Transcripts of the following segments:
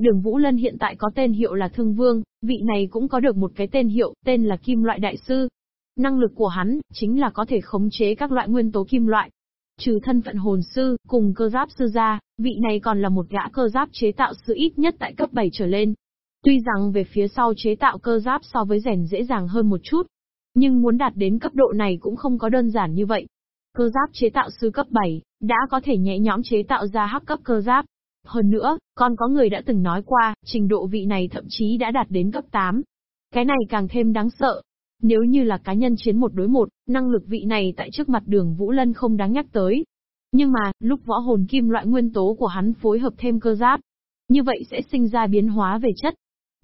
Đường Vũ Lân hiện tại có tên hiệu là Thương Vương, vị này cũng có được một cái tên hiệu, tên là Kim Loại Đại Sư. Năng lực của hắn, chính là có thể khống chế các loại nguyên tố kim loại. Trừ thân phận hồn sư, cùng cơ giáp sư ra, vị này còn là một gã cơ giáp chế tạo sư ít nhất tại cấp 7 trở lên. Tuy rằng về phía sau chế tạo cơ giáp so với rèn dễ dàng hơn một chút, nhưng muốn đạt đến cấp độ này cũng không có đơn giản như vậy. Cơ giáp chế tạo sư cấp 7, đã có thể nhẹ nhõm chế tạo ra hắc cấp cơ giáp. Hơn nữa, còn có người đã từng nói qua, trình độ vị này thậm chí đã đạt đến cấp 8. Cái này càng thêm đáng sợ. Nếu như là cá nhân chiến một đối một, năng lực vị này tại trước mặt đường Vũ Lân không đáng nhắc tới. Nhưng mà, lúc võ hồn kim loại nguyên tố của hắn phối hợp thêm cơ giáp, như vậy sẽ sinh ra biến hóa về chất.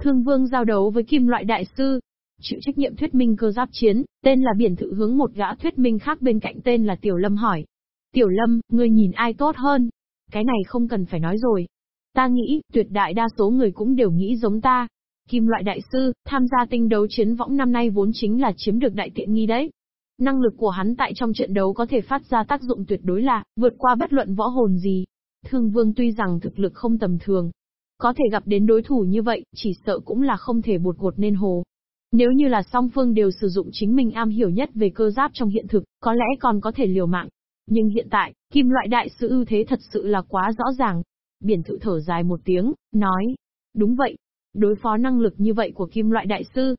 Thương Vương giao đấu với kim loại đại sư, chịu trách nhiệm thuyết minh cơ giáp chiến, tên là biển thự hướng một gã thuyết minh khác bên cạnh tên là Tiểu Lâm hỏi. Tiểu Lâm, ngươi nhìn ai tốt hơn? Cái này không cần phải nói rồi. Ta nghĩ, tuyệt đại đa số người cũng đều nghĩ giống ta. Kim loại đại sư, tham gia tinh đấu chiến võng năm nay vốn chính là chiếm được đại tiện nghi đấy. Năng lực của hắn tại trong trận đấu có thể phát ra tác dụng tuyệt đối là, vượt qua bất luận võ hồn gì. Thương Vương tuy rằng thực lực không tầm thường, có thể gặp đến đối thủ như vậy, chỉ sợ cũng là không thể bột gột nên hồ. Nếu như là song phương đều sử dụng chính mình am hiểu nhất về cơ giáp trong hiện thực, có lẽ còn có thể liều mạng. Nhưng hiện tại, kim loại đại sư ưu thế thật sự là quá rõ ràng. Biển thự thở dài một tiếng, nói. Đúng vậy. Đối phó năng lực như vậy của kim loại đại sư,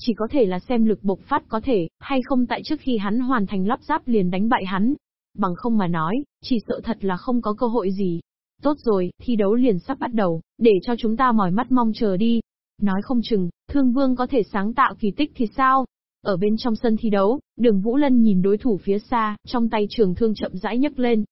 chỉ có thể là xem lực bộc phát có thể, hay không tại trước khi hắn hoàn thành lắp ráp liền đánh bại hắn. Bằng không mà nói, chỉ sợ thật là không có cơ hội gì. Tốt rồi, thi đấu liền sắp bắt đầu, để cho chúng ta mỏi mắt mong chờ đi. Nói không chừng, thương vương có thể sáng tạo kỳ tích thì sao? Ở bên trong sân thi đấu, đường Vũ Lân nhìn đối thủ phía xa, trong tay trường thương chậm rãi nhấc lên.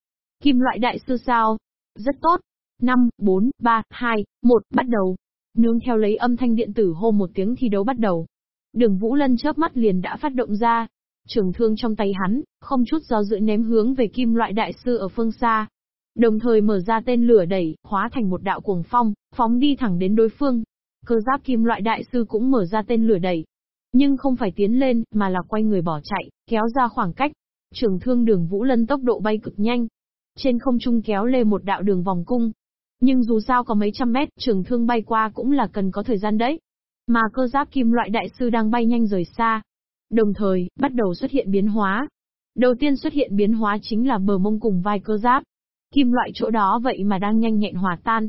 Kim loại đại sư sao? Rất tốt. 5, 4, 3, 2, 1, bắt đầu. Nương theo lấy âm thanh điện tử hô một tiếng thi đấu bắt đầu. Đường Vũ Lân chớp mắt liền đã phát động ra. Trường thương trong tay hắn, không chút do dự ném hướng về kim loại đại sư ở phương xa. Đồng thời mở ra tên lửa đẩy, hóa thành một đạo cuồng phong, phóng đi thẳng đến đối phương. Cơ giáp kim loại đại sư cũng mở ra tên lửa đẩy. Nhưng không phải tiến lên, mà là quay người bỏ chạy, kéo ra khoảng cách. Trường thương đường Vũ Lân tốc độ bay cực nhanh. Trên không trung kéo lê một đạo đường vòng cung. Nhưng dù sao có mấy trăm mét, trường thương bay qua cũng là cần có thời gian đấy. Mà cơ giáp kim loại đại sư đang bay nhanh rời xa. Đồng thời, bắt đầu xuất hiện biến hóa. Đầu tiên xuất hiện biến hóa chính là bờ mông cùng vai cơ giáp. Kim loại chỗ đó vậy mà đang nhanh nhẹn hòa tan.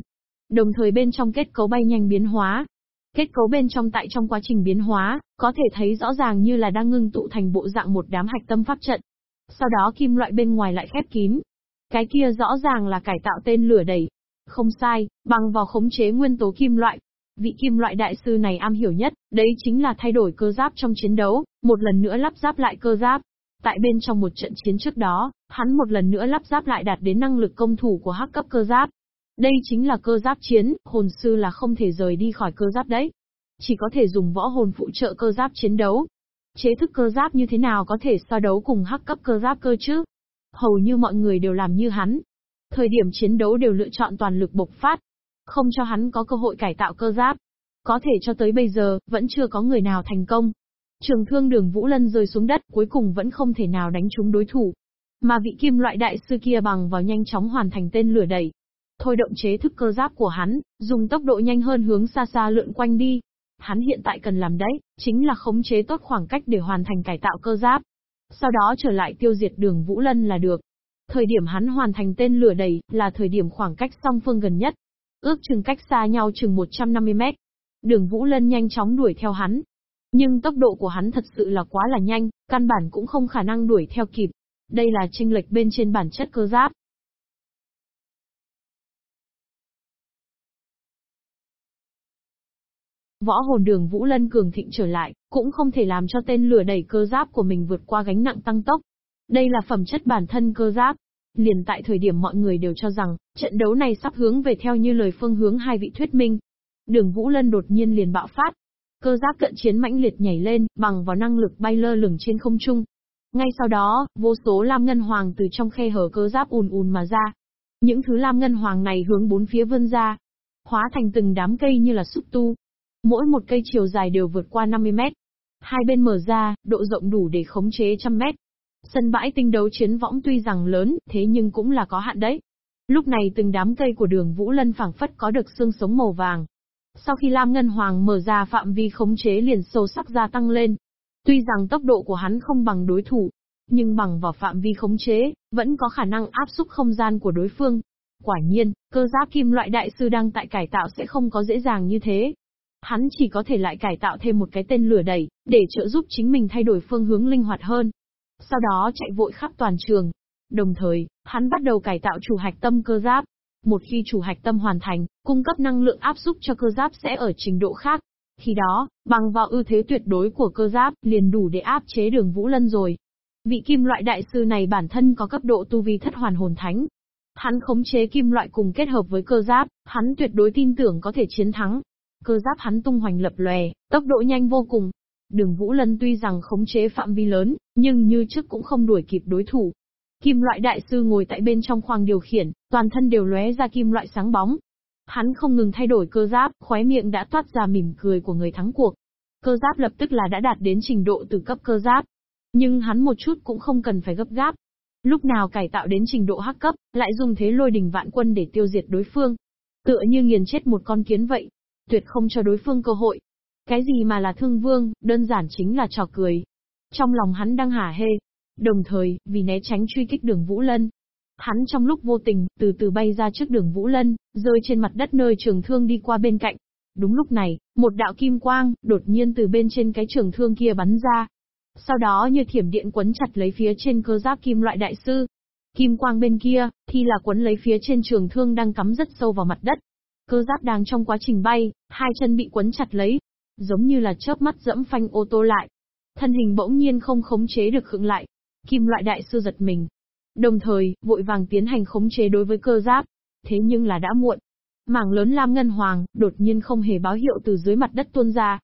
Đồng thời bên trong kết cấu bay nhanh biến hóa. Kết cấu bên trong tại trong quá trình biến hóa, có thể thấy rõ ràng như là đang ngưng tụ thành bộ dạng một đám hạch tâm pháp trận. Sau đó kim loại bên ngoài lại khép kín. Cái kia rõ ràng là cải tạo tên lửa đẩy. Không sai, bằng vào khống chế nguyên tố kim loại. Vị kim loại đại sư này am hiểu nhất, đấy chính là thay đổi cơ giáp trong chiến đấu, một lần nữa lắp ráp lại cơ giáp. Tại bên trong một trận chiến trước đó, hắn một lần nữa lắp ráp lại đạt đến năng lực công thủ của hắc cấp cơ giáp. Đây chính là cơ giáp chiến, hồn sư là không thể rời đi khỏi cơ giáp đấy. Chỉ có thể dùng võ hồn phụ trợ cơ giáp chiến đấu. Chế thức cơ giáp như thế nào có thể so đấu cùng hắc cấp cơ giáp cơ chứ? Hầu như mọi người đều làm như hắn. Thời điểm chiến đấu đều lựa chọn toàn lực bộc phát. Không cho hắn có cơ hội cải tạo cơ giáp. Có thể cho tới bây giờ, vẫn chưa có người nào thành công. Trường thương đường Vũ Lân rơi xuống đất, cuối cùng vẫn không thể nào đánh trúng đối thủ. Mà vị kim loại đại sư kia bằng vào nhanh chóng hoàn thành tên lửa đẩy. Thôi động chế thức cơ giáp của hắn, dùng tốc độ nhanh hơn hướng xa xa lượn quanh đi. Hắn hiện tại cần làm đấy, chính là khống chế tốt khoảng cách để hoàn thành cải tạo cơ giáp. Sau đó trở lại tiêu diệt đường Vũ Lân là được. Thời điểm hắn hoàn thành tên lửa đầy là thời điểm khoảng cách song phương gần nhất. Ước chừng cách xa nhau chừng 150 mét. Đường Vũ Lân nhanh chóng đuổi theo hắn, nhưng tốc độ của hắn thật sự là quá là nhanh, căn bản cũng không khả năng đuổi theo kịp. Đây là chênh lệch bên trên bản chất cơ giáp. Võ hồn đường Vũ Lân cường thịnh trở lại, cũng không thể làm cho tên lửa đẩy cơ giáp của mình vượt qua gánh nặng tăng tốc. Đây là phẩm chất bản thân cơ giáp. Liền tại thời điểm mọi người đều cho rằng, trận đấu này sắp hướng về theo như lời phương hướng hai vị thuyết minh. Đường Vũ Lân đột nhiên liền bạo phát, Cơ giáp cận chiến mãnh liệt nhảy lên, bằng vào năng lực bay lơ lửng trên không trung. Ngay sau đó, vô số lam ngân hoàng từ trong khe hở cơ giáp ùn ùn mà ra. Những thứ lam ngân hoàng này hướng bốn phía vươn ra, hóa thành từng đám cây như là xúc tu. Mỗi một cây chiều dài đều vượt qua 50 mét. Hai bên mở ra, độ rộng đủ để khống chế trăm mét. Sân bãi tinh đấu chiến võng tuy rằng lớn, thế nhưng cũng là có hạn đấy. Lúc này từng đám cây của đường Vũ Lân phảng phất có được xương sống màu vàng. Sau khi Lam Ngân Hoàng mở ra phạm vi khống chế liền sâu sắc gia tăng lên. Tuy rằng tốc độ của hắn không bằng đối thủ, nhưng bằng vào phạm vi khống chế, vẫn có khả năng áp xúc không gian của đối phương. Quả nhiên, cơ giáp kim loại đại sư đang tại cải tạo sẽ không có dễ dàng như thế. Hắn chỉ có thể lại cải tạo thêm một cái tên lửa đẩy, để trợ giúp chính mình thay đổi phương hướng linh hoạt hơn. Sau đó chạy vội khắp toàn trường. Đồng thời, hắn bắt đầu cải tạo chủ hạch tâm cơ giáp. Một khi chủ hạch tâm hoàn thành, cung cấp năng lượng áp xúc cho cơ giáp sẽ ở trình độ khác. Khi đó, bằng vào ưu thế tuyệt đối của cơ giáp, liền đủ để áp chế đường Vũ Lân rồi. Vị kim loại đại sư này bản thân có cấp độ tu vi thất hoàn hồn thánh. Hắn khống chế kim loại cùng kết hợp với cơ giáp, hắn tuyệt đối tin tưởng có thể chiến thắng. Cơ giáp hắn tung hoành lập lòe, tốc độ nhanh vô cùng. Đường Vũ Lân tuy rằng khống chế phạm vi lớn, nhưng như trước cũng không đuổi kịp đối thủ. Kim loại đại sư ngồi tại bên trong khoang điều khiển, toàn thân đều lóe ra kim loại sáng bóng. Hắn không ngừng thay đổi cơ giáp, khóe miệng đã toát ra mỉm cười của người thắng cuộc. Cơ giáp lập tức là đã đạt đến trình độ từ cấp cơ giáp, nhưng hắn một chút cũng không cần phải gấp gáp. Lúc nào cải tạo đến trình độ hắc cấp, lại dùng thế lôi đình vạn quân để tiêu diệt đối phương. Tựa như nghiền chết một con kiến vậy. Tuyệt không cho đối phương cơ hội. Cái gì mà là thương vương, đơn giản chính là trò cười. Trong lòng hắn đang hả hê. Đồng thời, vì né tránh truy kích đường Vũ Lân, hắn trong lúc vô tình, từ từ bay ra trước đường Vũ Lân, rơi trên mặt đất nơi trường thương đi qua bên cạnh. Đúng lúc này, một đạo kim quang, đột nhiên từ bên trên cái trường thương kia bắn ra, sau đó như thiểm điện quấn chặt lấy phía trên cơ giáp kim loại đại sư. Kim quang bên kia, thì là quấn lấy phía trên trường thương đang cắm rất sâu vào mặt đất. Cơ giáp đang trong quá trình bay, hai chân bị quấn chặt lấy, giống như là chớp mắt dẫm phanh ô tô lại. Thân hình bỗng nhiên không khống chế được khựng lại. Kim loại đại sư giật mình. Đồng thời, vội vàng tiến hành khống chế đối với cơ giáp. Thế nhưng là đã muộn. Mảng lớn lam ngân hoàng, đột nhiên không hề báo hiệu từ dưới mặt đất tuôn ra,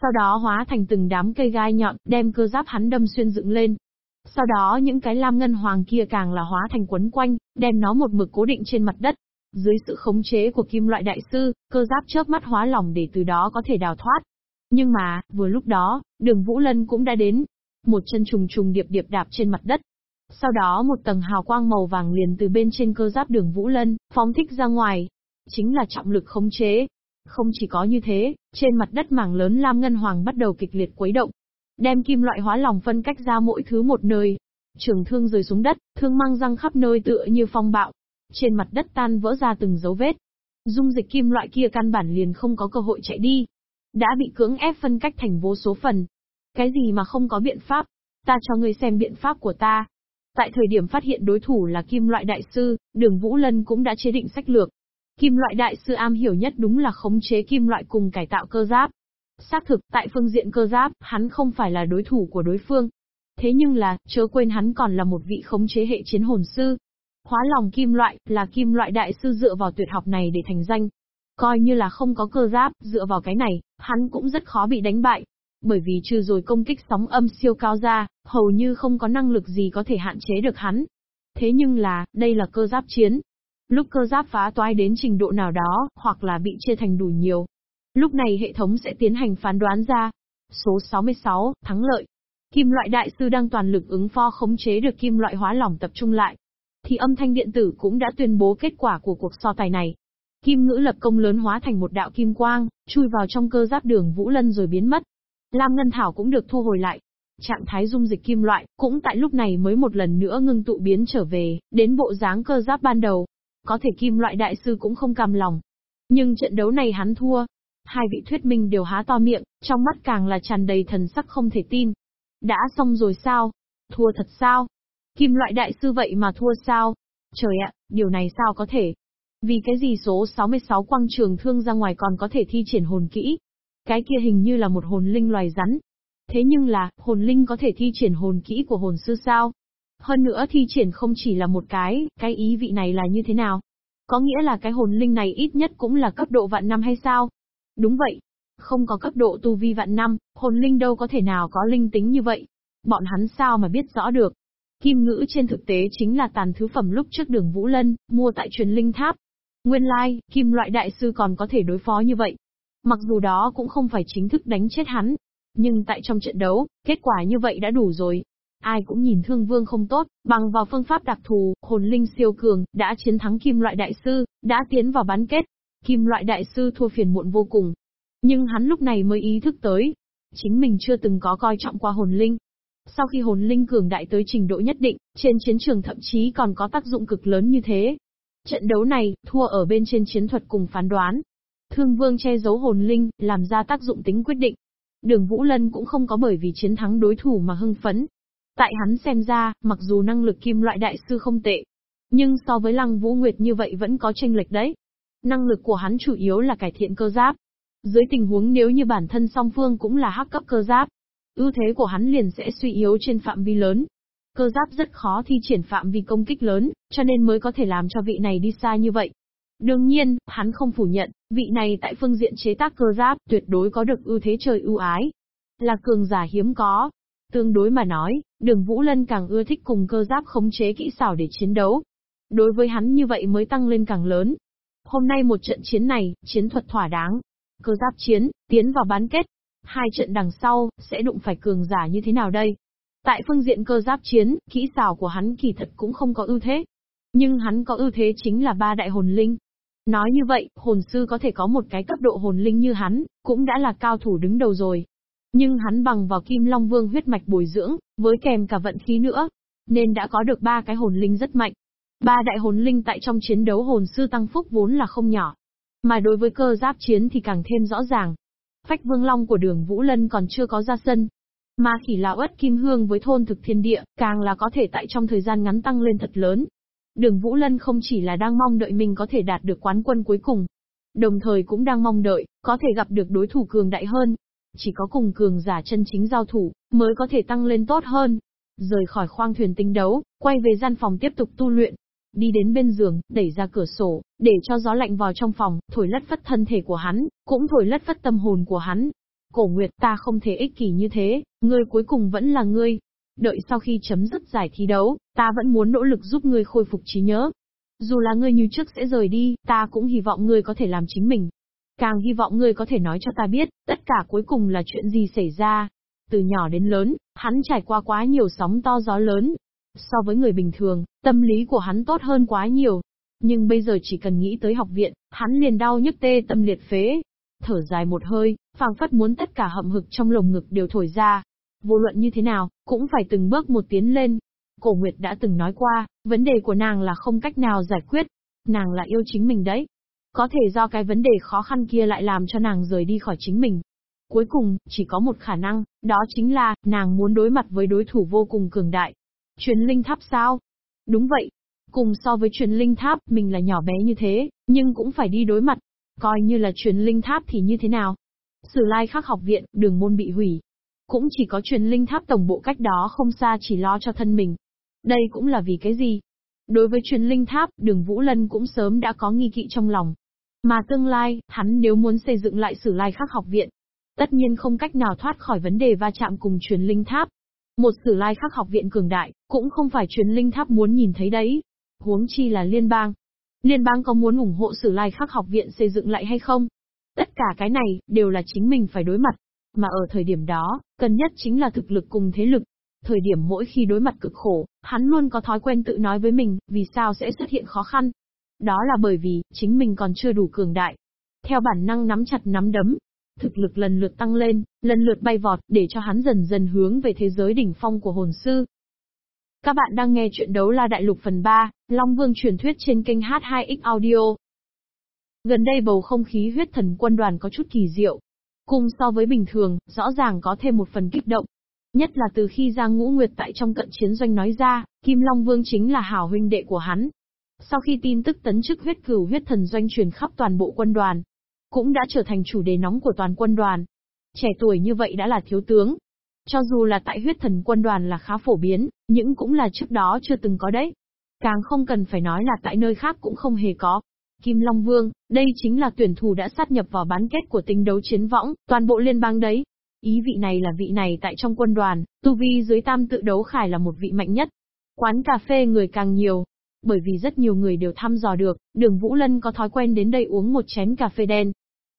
sau đó hóa thành từng đám cây gai nhọn, đem cơ giáp hắn đâm xuyên dựng lên. Sau đó những cái lam ngân hoàng kia càng là hóa thành quấn quanh, đem nó một mực cố định trên mặt đất. Dưới sự khống chế của kim loại đại sư, cơ giáp chớp mắt hóa lỏng để từ đó có thể đào thoát. Nhưng mà, vừa lúc đó, đường Vũ Lân cũng đã đến. Một chân trùng trùng điệp điệp đạp trên mặt đất. Sau đó một tầng hào quang màu vàng liền từ bên trên cơ giáp đường Vũ Lân, phóng thích ra ngoài. Chính là trọng lực khống chế, không chỉ có như thế, trên mặt đất mảng lớn lam ngân hoàng bắt đầu kịch liệt quấy động. Đem kim loại hóa lòng phân cách ra mỗi thứ một nơi. Trường thương rơi xuống đất, thương mang răng khắp nơi tựa như phong bạo. Trên mặt đất tan vỡ ra từng dấu vết. Dung dịch kim loại kia căn bản liền không có cơ hội chạy đi. Đã bị cưỡng ép phân cách thành vô số phần. Cái gì mà không có biện pháp? Ta cho ngươi xem biện pháp của ta. Tại thời điểm phát hiện đối thủ là kim loại đại sư, đường Vũ Lân cũng đã chế định sách lược, Kim loại đại sư am hiểu nhất đúng là khống chế kim loại cùng cải tạo cơ giáp. Xác thực, tại phương diện cơ giáp, hắn không phải là đối thủ của đối phương. Thế nhưng là, chớ quên hắn còn là một vị khống chế hệ chiến hồn sư. Hóa lòng kim loại, là kim loại đại sư dựa vào tuyệt học này để thành danh. Coi như là không có cơ giáp, dựa vào cái này, hắn cũng rất khó bị đánh bại. Bởi vì trừ rồi công kích sóng âm siêu cao ra, hầu như không có năng lực gì có thể hạn chế được hắn. Thế nhưng là, đây là cơ giáp chiến, Lúc cơ giáp phá toái đến trình độ nào đó, hoặc là bị chia thành đủ nhiều. Lúc này hệ thống sẽ tiến hành phán đoán ra. Số 66, thắng lợi. Kim loại đại sư đang toàn lực ứng pho khống chế được kim loại hóa lỏng tập trung lại. Thì âm thanh điện tử cũng đã tuyên bố kết quả của cuộc so tài này. Kim ngữ lập công lớn hóa thành một đạo kim quang, chui vào trong cơ giáp đường Vũ Lân rồi biến mất. Lam Ngân Thảo cũng được thu hồi lại. Trạng thái dung dịch kim loại, cũng tại lúc này mới một lần nữa ngưng tụ biến trở về, đến bộ dáng cơ giáp ban đầu. Có thể kim loại đại sư cũng không cam lòng. Nhưng trận đấu này hắn thua. Hai vị thuyết minh đều há to miệng, trong mắt càng là tràn đầy thần sắc không thể tin. Đã xong rồi sao? Thua thật sao? Kim loại đại sư vậy mà thua sao? Trời ạ, điều này sao có thể? Vì cái gì số 66 quang trường thương ra ngoài còn có thể thi triển hồn kỹ? Cái kia hình như là một hồn linh loài rắn. Thế nhưng là, hồn linh có thể thi triển hồn kỹ của hồn sư sao? Hơn nữa thi triển không chỉ là một cái, cái ý vị này là như thế nào? Có nghĩa là cái hồn linh này ít nhất cũng là cấp độ vạn năm hay sao? Đúng vậy. Không có cấp độ tu vi vạn năm, hồn linh đâu có thể nào có linh tính như vậy. Bọn hắn sao mà biết rõ được? Kim ngữ trên thực tế chính là tàn thứ phẩm lúc trước đường Vũ Lân, mua tại truyền linh tháp. Nguyên lai, like, kim loại đại sư còn có thể đối phó như vậy. Mặc dù đó cũng không phải chính thức đánh chết hắn. Nhưng tại trong trận đấu, kết quả như vậy đã đủ rồi. Ai cũng nhìn thương vương không tốt, bằng vào phương pháp đặc thù, hồn linh siêu cường, đã chiến thắng kim loại đại sư, đã tiến vào bán kết. Kim loại đại sư thua phiền muộn vô cùng. Nhưng hắn lúc này mới ý thức tới. Chính mình chưa từng có coi trọng qua hồn linh. Sau khi hồn linh cường đại tới trình độ nhất định, trên chiến trường thậm chí còn có tác dụng cực lớn như thế. Trận đấu này, thua ở bên trên chiến thuật cùng phán đoán. Thương vương che giấu hồn linh, làm ra tác dụng tính quyết định. Đường Vũ Lân cũng không có bởi vì chiến thắng đối thủ mà hưng phấn. Tại hắn xem ra, mặc dù năng lực kim loại đại sư không tệ, nhưng so với Lăng Vũ Nguyệt như vậy vẫn có tranh lệch đấy. Năng lực của hắn chủ yếu là cải thiện cơ giáp. Dưới tình huống nếu như bản thân song phương cũng là hắc cấp cơ giáp, ưu thế của hắn liền sẽ suy yếu trên phạm vi lớn. Cơ giáp rất khó thi triển phạm vi công kích lớn, cho nên mới có thể làm cho vị này đi xa như vậy. Đương nhiên, hắn không phủ nhận, vị này tại phương diện chế tác cơ giáp tuyệt đối có được ưu thế trời ưu ái. Là cường giả hiếm có. Tương đối mà nói, đường Vũ Lân càng ưa thích cùng cơ giáp khống chế kỹ xảo để chiến đấu. Đối với hắn như vậy mới tăng lên càng lớn. Hôm nay một trận chiến này, chiến thuật thỏa đáng. Cơ giáp chiến, tiến vào bán kết. Hai trận đằng sau, sẽ đụng phải cường giả như thế nào đây? Tại phương diện cơ giáp chiến, kỹ xảo của hắn kỳ thật cũng không có ưu thế. Nhưng hắn có ưu thế chính là ba đại hồn linh. Nói như vậy, hồn sư có thể có một cái cấp độ hồn linh như hắn, cũng đã là cao thủ đứng đầu rồi. Nhưng hắn bằng vào Kim Long Vương huyết mạch bồi dưỡng, với kèm cả vận khí nữa, nên đã có được ba cái hồn linh rất mạnh. Ba đại hồn linh tại trong chiến đấu hồn sư tăng phúc vốn là không nhỏ. Mà đối với cơ giáp chiến thì càng thêm rõ ràng. Phách Vương Long của đường Vũ Lân còn chưa có ra sân. Mà khỉ lão ất kim hương với thôn thực thiên địa, càng là có thể tại trong thời gian ngắn tăng lên thật lớn. Đường Vũ Lân không chỉ là đang mong đợi mình có thể đạt được quán quân cuối cùng, đồng thời cũng đang mong đợi, có thể gặp được đối thủ cường đại hơn. Chỉ có cùng cường giả chân chính giao thủ, mới có thể tăng lên tốt hơn. Rời khỏi khoang thuyền tinh đấu, quay về gian phòng tiếp tục tu luyện. Đi đến bên giường, đẩy ra cửa sổ, để cho gió lạnh vào trong phòng, thổi lất phất thân thể của hắn, cũng thổi lất phất tâm hồn của hắn. Cổ Nguyệt ta không thể ích kỷ như thế, ngươi cuối cùng vẫn là ngươi, Đợi sau khi chấm dứt giải thi đấu, ta vẫn muốn nỗ lực giúp ngươi khôi phục trí nhớ. Dù là ngươi như trước sẽ rời đi, ta cũng hy vọng ngươi có thể làm chính mình. Càng hy vọng ngươi có thể nói cho ta biết, tất cả cuối cùng là chuyện gì xảy ra. Từ nhỏ đến lớn, hắn trải qua quá nhiều sóng to gió lớn. So với người bình thường, tâm lý của hắn tốt hơn quá nhiều. Nhưng bây giờ chỉ cần nghĩ tới học viện, hắn liền đau nhức tê tâm liệt phế. Thở dài một hơi, phàng phất muốn tất cả hậm hực trong lồng ngực đều thổi ra, Vô luận như thế nào, cũng phải từng bước một tiến lên. Cổ Nguyệt đã từng nói qua, vấn đề của nàng là không cách nào giải quyết. Nàng là yêu chính mình đấy. Có thể do cái vấn đề khó khăn kia lại làm cho nàng rời đi khỏi chính mình. Cuối cùng, chỉ có một khả năng, đó chính là, nàng muốn đối mặt với đối thủ vô cùng cường đại. Truyền linh tháp sao? Đúng vậy. Cùng so với truyền linh tháp, mình là nhỏ bé như thế, nhưng cũng phải đi đối mặt. Coi như là truyền linh tháp thì như thế nào? Sử lai khắc học viện, đường môn bị hủy, cũng chỉ có truyền linh tháp tổng bộ cách đó không xa chỉ lo cho thân mình. Đây cũng là vì cái gì? Đối với truyền linh tháp, đường Vũ Lân cũng sớm đã có nghi kỵ trong lòng. Mà tương lai, hắn nếu muốn xây dựng lại sử lai khắc học viện, tất nhiên không cách nào thoát khỏi vấn đề va chạm cùng truyền linh tháp. Một sử lai khắc học viện cường đại, cũng không phải truyền linh tháp muốn nhìn thấy đấy. Huống chi là liên bang. Liên bang có muốn ủng hộ sử lai khắc học viện xây dựng lại hay không? Tất cả cái này, đều là chính mình phải đối mặt. Mà ở thời điểm đó, cần nhất chính là thực lực cùng thế lực. Thời điểm mỗi khi đối mặt cực khổ, hắn luôn có thói quen tự nói với mình, vì sao sẽ xuất hiện khó khăn. Đó là bởi vì, chính mình còn chưa đủ cường đại. Theo bản năng nắm chặt nắm đấm, thực lực lần lượt tăng lên, lần lượt bay vọt, để cho hắn dần dần hướng về thế giới đỉnh phong của hồn sư. Các bạn đang nghe chuyện đấu la đại lục phần 3, Long Vương truyền thuyết trên kênh H2X Audio. Gần đây bầu không khí huyết thần quân đoàn có chút kỳ diệu, Cùng so với bình thường, rõ ràng có thêm một phần kích động. Nhất là từ khi Giang Ngũ Nguyệt tại trong cận chiến doanh nói ra, Kim Long Vương chính là hảo huynh đệ của hắn. Sau khi tin tức tấn chức huyết cửu huyết thần doanh truyền khắp toàn bộ quân đoàn, cũng đã trở thành chủ đề nóng của toàn quân đoàn. Trẻ tuổi như vậy đã là thiếu tướng. Cho dù là tại huyết thần quân đoàn là khá phổ biến, nhưng cũng là trước đó chưa từng có đấy. Càng không cần phải nói là tại nơi khác cũng không hề có. Kim Long Vương, đây chính là tuyển thủ đã sát nhập vào bán kết của tinh đấu chiến võng, toàn bộ liên bang đấy. Ý vị này là vị này tại trong quân đoàn, tu vi dưới tam tự đấu khải là một vị mạnh nhất. Quán cà phê người càng nhiều, bởi vì rất nhiều người đều thăm dò được, đường Vũ Lân có thói quen đến đây uống một chén cà phê đen.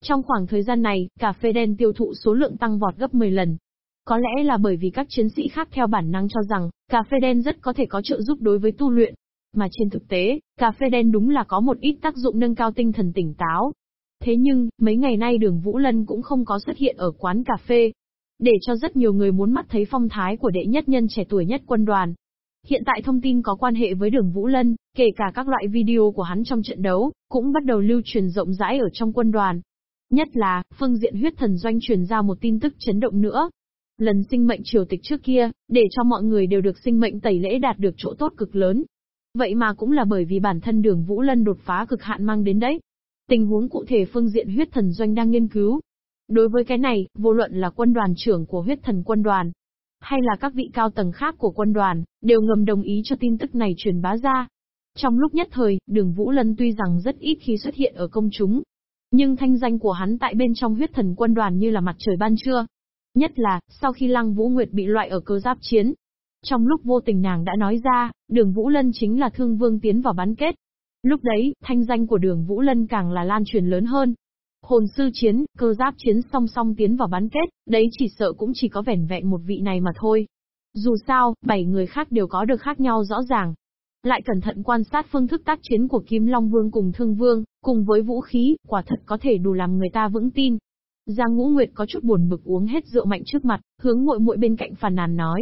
Trong khoảng thời gian này, cà phê đen tiêu thụ số lượng tăng vọt gấp 10 lần. Có lẽ là bởi vì các chiến sĩ khác theo bản năng cho rằng, cà phê đen rất có thể có trợ giúp đối với tu luyện. Mà trên thực tế, cà phê đen đúng là có một ít tác dụng nâng cao tinh thần tỉnh táo. Thế nhưng, mấy ngày nay đường Vũ Lân cũng không có xuất hiện ở quán cà phê. Để cho rất nhiều người muốn mắt thấy phong thái của đệ nhất nhân trẻ tuổi nhất quân đoàn. Hiện tại thông tin có quan hệ với đường Vũ Lân, kể cả các loại video của hắn trong trận đấu, cũng bắt đầu lưu truyền rộng rãi ở trong quân đoàn. Nhất là, phương diện huyết thần doanh truyền ra một tin tức chấn động nữa. Lần sinh mệnh triều tịch trước kia, để cho mọi người đều được sinh mệnh tẩy lễ đạt được chỗ tốt cực lớn. Vậy mà cũng là bởi vì bản thân đường Vũ Lân đột phá cực hạn mang đến đấy. Tình huống cụ thể phương diện huyết thần doanh đang nghiên cứu. Đối với cái này, vô luận là quân đoàn trưởng của huyết thần quân đoàn, hay là các vị cao tầng khác của quân đoàn, đều ngầm đồng ý cho tin tức này truyền bá ra. Trong lúc nhất thời, đường Vũ Lân tuy rằng rất ít khi xuất hiện ở công chúng, nhưng thanh danh của hắn tại bên trong huyết thần quân đoàn như là mặt trời ban trưa. Nhất là, sau khi Lăng Vũ Nguyệt bị loại ở cơ giáp chiến. Trong lúc vô tình nàng đã nói ra, đường Vũ Lân chính là thương vương tiến vào bán kết. Lúc đấy, thanh danh của đường Vũ Lân càng là lan truyền lớn hơn. Hồn sư chiến, cơ giáp chiến song song tiến vào bán kết, đấy chỉ sợ cũng chỉ có vẻn vẹn một vị này mà thôi. Dù sao, bảy người khác đều có được khác nhau rõ ràng. Lại cẩn thận quan sát phương thức tác chiến của Kim Long Vương cùng Thương Vương, cùng với vũ khí, quả thật có thể đủ làm người ta vững tin. Giang Ngũ Nguyệt có chút buồn bực uống hết rượu mạnh trước mặt, hướng muội muội bên cạnh phàn nàn nói.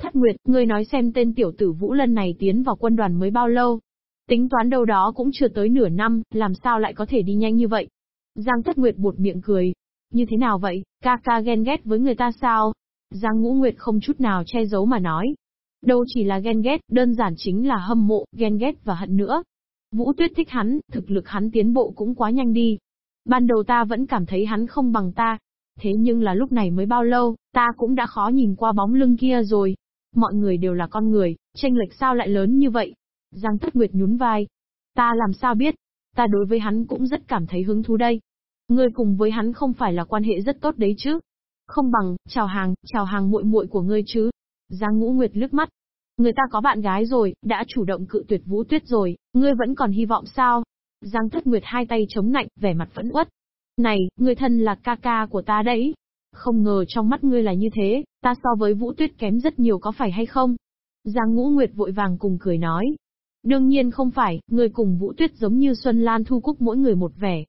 Thất Nguyệt, ngươi nói xem tên tiểu tử Vũ Lân này tiến vào quân đoàn mới bao lâu? Tính toán đâu đó cũng chưa tới nửa năm, làm sao lại có thể đi nhanh như vậy? Giang Thất Nguyệt buột miệng cười. Như thế nào vậy, ca ca ghen ghét với người ta sao? Giang Ngũ Nguyệt không chút nào che giấu mà nói. Đâu chỉ là ghen ghét, đơn giản chính là hâm mộ, ghen ghét và hận nữa. Vũ Tuyết thích hắn, thực lực hắn tiến bộ cũng quá nhanh đi. Ban đầu ta vẫn cảm thấy hắn không bằng ta. Thế nhưng là lúc này mới bao lâu, ta cũng đã khó nhìn qua bóng lưng kia rồi. Mọi người đều là con người, tranh lệch sao lại lớn như vậy? Giang Thất Nguyệt nhún vai. Ta làm sao biết? Ta đối với hắn cũng rất cảm thấy hứng thú đây. Ngươi cùng với hắn không phải là quan hệ rất tốt đấy chứ? Không bằng, chào hàng, chào hàng muội muội của ngươi chứ? Giang Ngũ Nguyệt lướt mắt. Người ta có bạn gái rồi, đã chủ động cự tuyệt Vũ Tuyết rồi, ngươi vẫn còn hy vọng sao? Giang Thất Nguyệt hai tay chống nạnh, vẻ mặt vẫn uất. Này, ngươi thân là ca ca của ta đấy. Không ngờ trong mắt ngươi là như thế, ta so với Vũ Tuyết kém rất nhiều có phải hay không? Giang Ngũ Nguyệt vội vàng cùng cười nói. Đương nhiên không phải, ngươi cùng Vũ Tuyết giống như Xuân Lan Thu Cúc mỗi người một vẻ.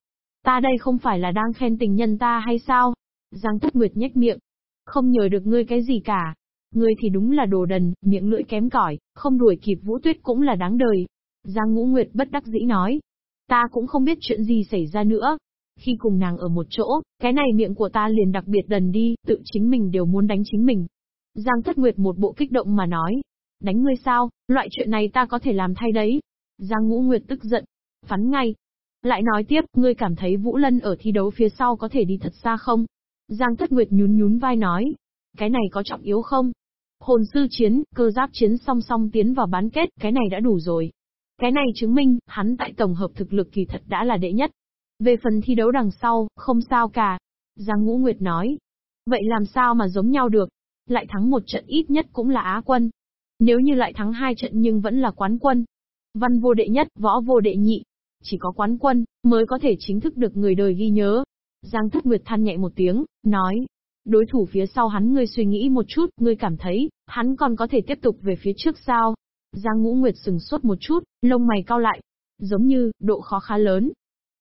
Ta đây không phải là đang khen tình nhân ta hay sao? Giang Thất Nguyệt nhếch miệng. Không nhờ được ngươi cái gì cả. Ngươi thì đúng là đồ đần, miệng lưỡi kém cỏi, không đuổi kịp Vũ Tuyết cũng là đáng đời. Giang Ngũ Nguyệt bất đắc dĩ nói. Ta cũng không biết chuyện gì xảy ra nữa. Khi cùng nàng ở một chỗ, cái này miệng của ta liền đặc biệt đần đi, tự chính mình đều muốn đánh chính mình. Giang Thất Nguyệt một bộ kích động mà nói. Đánh ngươi sao, loại chuyện này ta có thể làm thay đấy. Giang Ngũ Nguyệt tức giận. Phắn ngay. Lại nói tiếp, ngươi cảm thấy Vũ Lân ở thi đấu phía sau có thể đi thật xa không? Giang Thất Nguyệt nhún nhún vai nói. Cái này có trọng yếu không? Hồn sư chiến, cơ giáp chiến song song tiến vào bán kết, cái này đã đủ rồi. Cái này chứng minh, hắn tại tổng hợp thực lực kỳ thật đã là đệ nhất. Về phần thi đấu đằng sau, không sao cả. Giang Ngũ Nguyệt nói. Vậy làm sao mà giống nhau được? Lại thắng một trận ít nhất cũng là Á quân. Nếu như lại thắng hai trận nhưng vẫn là quán quân. Văn vô đệ nhất, võ vô đệ nhị. Chỉ có quán quân, mới có thể chính thức được người đời ghi nhớ. Giang Thất Nguyệt than nhẹ một tiếng, nói. Đối thủ phía sau hắn ngươi suy nghĩ một chút, ngươi cảm thấy, hắn còn có thể tiếp tục về phía trước sao? Giang Ngũ Nguyệt sừng sốt một chút, lông mày cao lại. Giống như, độ khó khá lớn.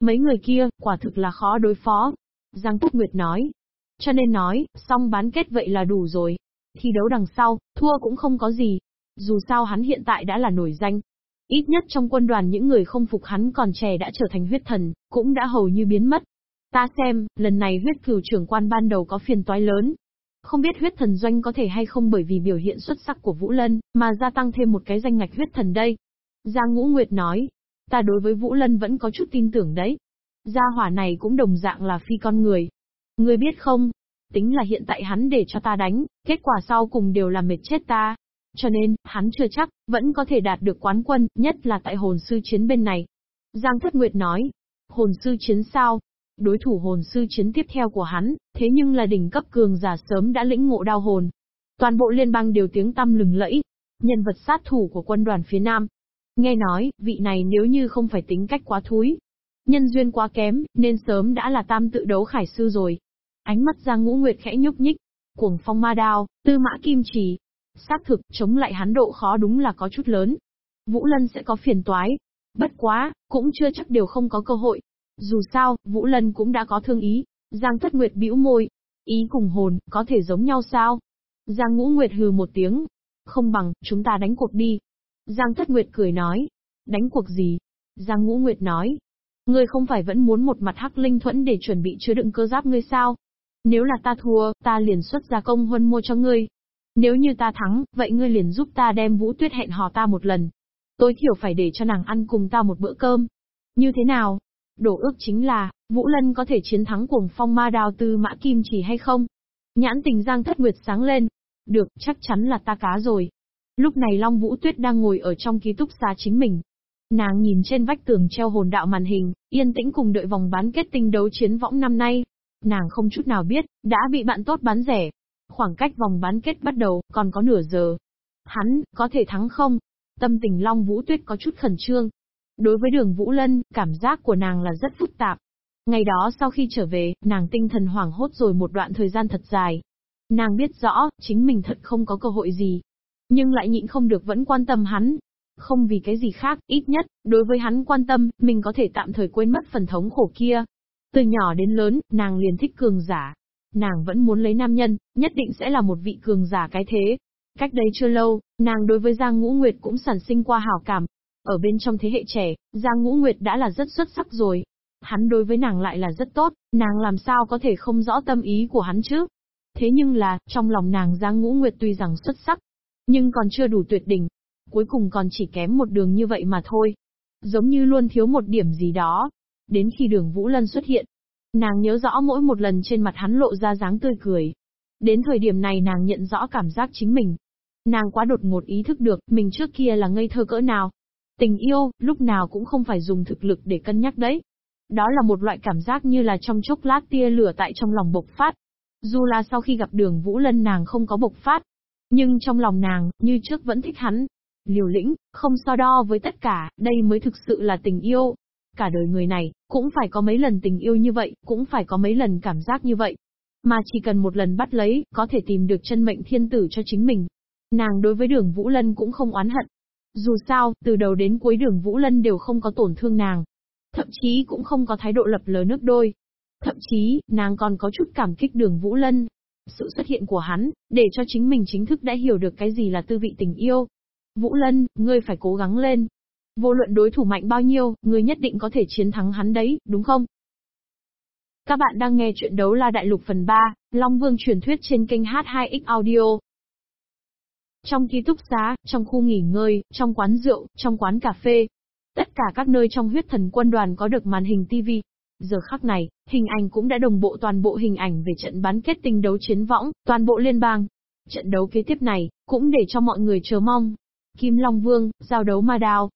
Mấy người kia, quả thực là khó đối phó. Giang Túc Nguyệt nói. Cho nên nói, xong bán kết vậy là đủ rồi. Thi đấu đằng sau, thua cũng không có gì. Dù sao hắn hiện tại đã là nổi danh. Ít nhất trong quân đoàn những người không phục hắn còn trẻ đã trở thành huyết thần, cũng đã hầu như biến mất. Ta xem, lần này huyết cửu trưởng quan ban đầu có phiền toái lớn, không biết huyết thần doanh có thể hay không bởi vì biểu hiện xuất sắc của Vũ Lân, mà gia tăng thêm một cái danh ngạch huyết thần đây. Giang Ngũ Nguyệt nói, ta đối với Vũ Lân vẫn có chút tin tưởng đấy. Gia hỏa này cũng đồng dạng là phi con người. Ngươi biết không, tính là hiện tại hắn để cho ta đánh, kết quả sau cùng đều là mệt chết ta. Cho nên, hắn chưa chắc, vẫn có thể đạt được quán quân, nhất là tại hồn sư chiến bên này. Giang Thất Nguyệt nói, hồn sư chiến sao, Đối thủ hồn sư chiến tiếp theo của hắn, thế nhưng là đỉnh cấp cường giả sớm đã lĩnh ngộ đao hồn. Toàn bộ liên bang đều tiếng tăm lừng lẫy. Nhân vật sát thủ của quân đoàn phía Nam. Nghe nói, vị này nếu như không phải tính cách quá thúi, nhân duyên quá kém, nên sớm đã là tam tự đấu khải sư rồi. Ánh mắt Giang Ngũ Nguyệt khẽ nhúc nhích. Cuồng phong ma đao, tư mã kim trì. Xác thực, chống lại hắn độ khó đúng là có chút lớn. Vũ Lân sẽ có phiền toái. Bất quá, cũng chưa chắc đều không có cơ hội. Dù sao, Vũ Lân cũng đã có thương ý. Giang Thất Nguyệt bĩu môi. Ý cùng hồn, có thể giống nhau sao? Giang Ngũ Nguyệt hừ một tiếng. Không bằng, chúng ta đánh cuộc đi. Giang Thất Nguyệt cười nói. Đánh cuộc gì? Giang Ngũ Nguyệt nói. Ngươi không phải vẫn muốn một mặt hắc linh thuẫn để chuẩn bị chứa đựng cơ giáp ngươi sao? Nếu là ta thua, ta liền xuất ra công huân mua cho ngươi. Nếu như ta thắng, vậy ngươi liền giúp ta đem Vũ Tuyết hẹn hò ta một lần. Tối thiểu phải để cho nàng ăn cùng ta một bữa cơm. Như thế nào? Đổ ước chính là, Vũ Lân có thể chiến thắng cuồng phong ma đào tư mã kim chỉ hay không? Nhãn tình Giang Thất Nguyệt sáng lên. Được, chắc chắn là ta cá rồi. Lúc này Long Vũ Tuyết đang ngồi ở trong ký túc xá chính mình. Nàng nhìn trên vách tường treo hồn đạo màn hình, yên tĩnh cùng đợi vòng bán kết tinh đấu chiến võng năm nay. Nàng không chút nào biết, đã bị bạn tốt bán rẻ. Khoảng cách vòng bán kết bắt đầu, còn có nửa giờ. Hắn, có thể thắng không? Tâm tình Long Vũ Tuyết có chút khẩn trương. Đối với đường Vũ Lân, cảm giác của nàng là rất phức tạp. Ngày đó sau khi trở về, nàng tinh thần hoảng hốt rồi một đoạn thời gian thật dài. Nàng biết rõ, chính mình thật không có cơ hội gì. Nhưng lại nhịn không được vẫn quan tâm hắn. Không vì cái gì khác, ít nhất, đối với hắn quan tâm, mình có thể tạm thời quên mất phần thống khổ kia. Từ nhỏ đến lớn, nàng liền thích cường giả. Nàng vẫn muốn lấy nam nhân, nhất định sẽ là một vị cường giả cái thế. Cách đây chưa lâu, nàng đối với Giang Ngũ Nguyệt cũng sản sinh qua hảo cảm. Ở bên trong thế hệ trẻ, Giang Ngũ Nguyệt đã là rất xuất sắc rồi. Hắn đối với nàng lại là rất tốt, nàng làm sao có thể không rõ tâm ý của hắn chứ? Thế nhưng là, trong lòng nàng Giang Ngũ Nguyệt tuy rằng xuất sắc, nhưng còn chưa đủ tuyệt đỉnh. Cuối cùng còn chỉ kém một đường như vậy mà thôi. Giống như luôn thiếu một điểm gì đó. Đến khi đường Vũ Lân xuất hiện, nàng nhớ rõ mỗi một lần trên mặt hắn lộ ra dáng tươi cười. Đến thời điểm này nàng nhận rõ cảm giác chính mình. Nàng quá đột ngột ý thức được mình trước kia là ngây thơ cỡ nào. Tình yêu, lúc nào cũng không phải dùng thực lực để cân nhắc đấy. Đó là một loại cảm giác như là trong chốc lát tia lửa tại trong lòng bộc phát. Dù là sau khi gặp đường Vũ Lân nàng không có bộc phát. Nhưng trong lòng nàng, như trước vẫn thích hắn. Liều lĩnh, không so đo với tất cả, đây mới thực sự là tình yêu. Cả đời người này, cũng phải có mấy lần tình yêu như vậy, cũng phải có mấy lần cảm giác như vậy. Mà chỉ cần một lần bắt lấy, có thể tìm được chân mệnh thiên tử cho chính mình. Nàng đối với đường Vũ Lân cũng không oán hận. Dù sao, từ đầu đến cuối đường Vũ Lân đều không có tổn thương nàng. Thậm chí cũng không có thái độ lập lờ nước đôi. Thậm chí, nàng còn có chút cảm kích đường Vũ Lân. Sự xuất hiện của hắn, để cho chính mình chính thức đã hiểu được cái gì là tư vị tình yêu. Vũ Lân, ngươi phải cố gắng lên. Vô luận đối thủ mạnh bao nhiêu, ngươi nhất định có thể chiến thắng hắn đấy, đúng không? Các bạn đang nghe chuyện đấu la đại lục phần 3, Long Vương truyền thuyết trên kênh H2X Audio. Trong ký túc xá, trong khu nghỉ ngơi, trong quán rượu, trong quán cà phê. Tất cả các nơi trong huyết thần quân đoàn có được màn hình TV. Giờ khắc này, hình ảnh cũng đã đồng bộ toàn bộ hình ảnh về trận bán kết tinh đấu chiến võng, toàn bộ liên bang. Trận đấu kế tiếp này, cũng để cho mọi người chờ mong. Kim Long Vương, giao đấu ma Đào.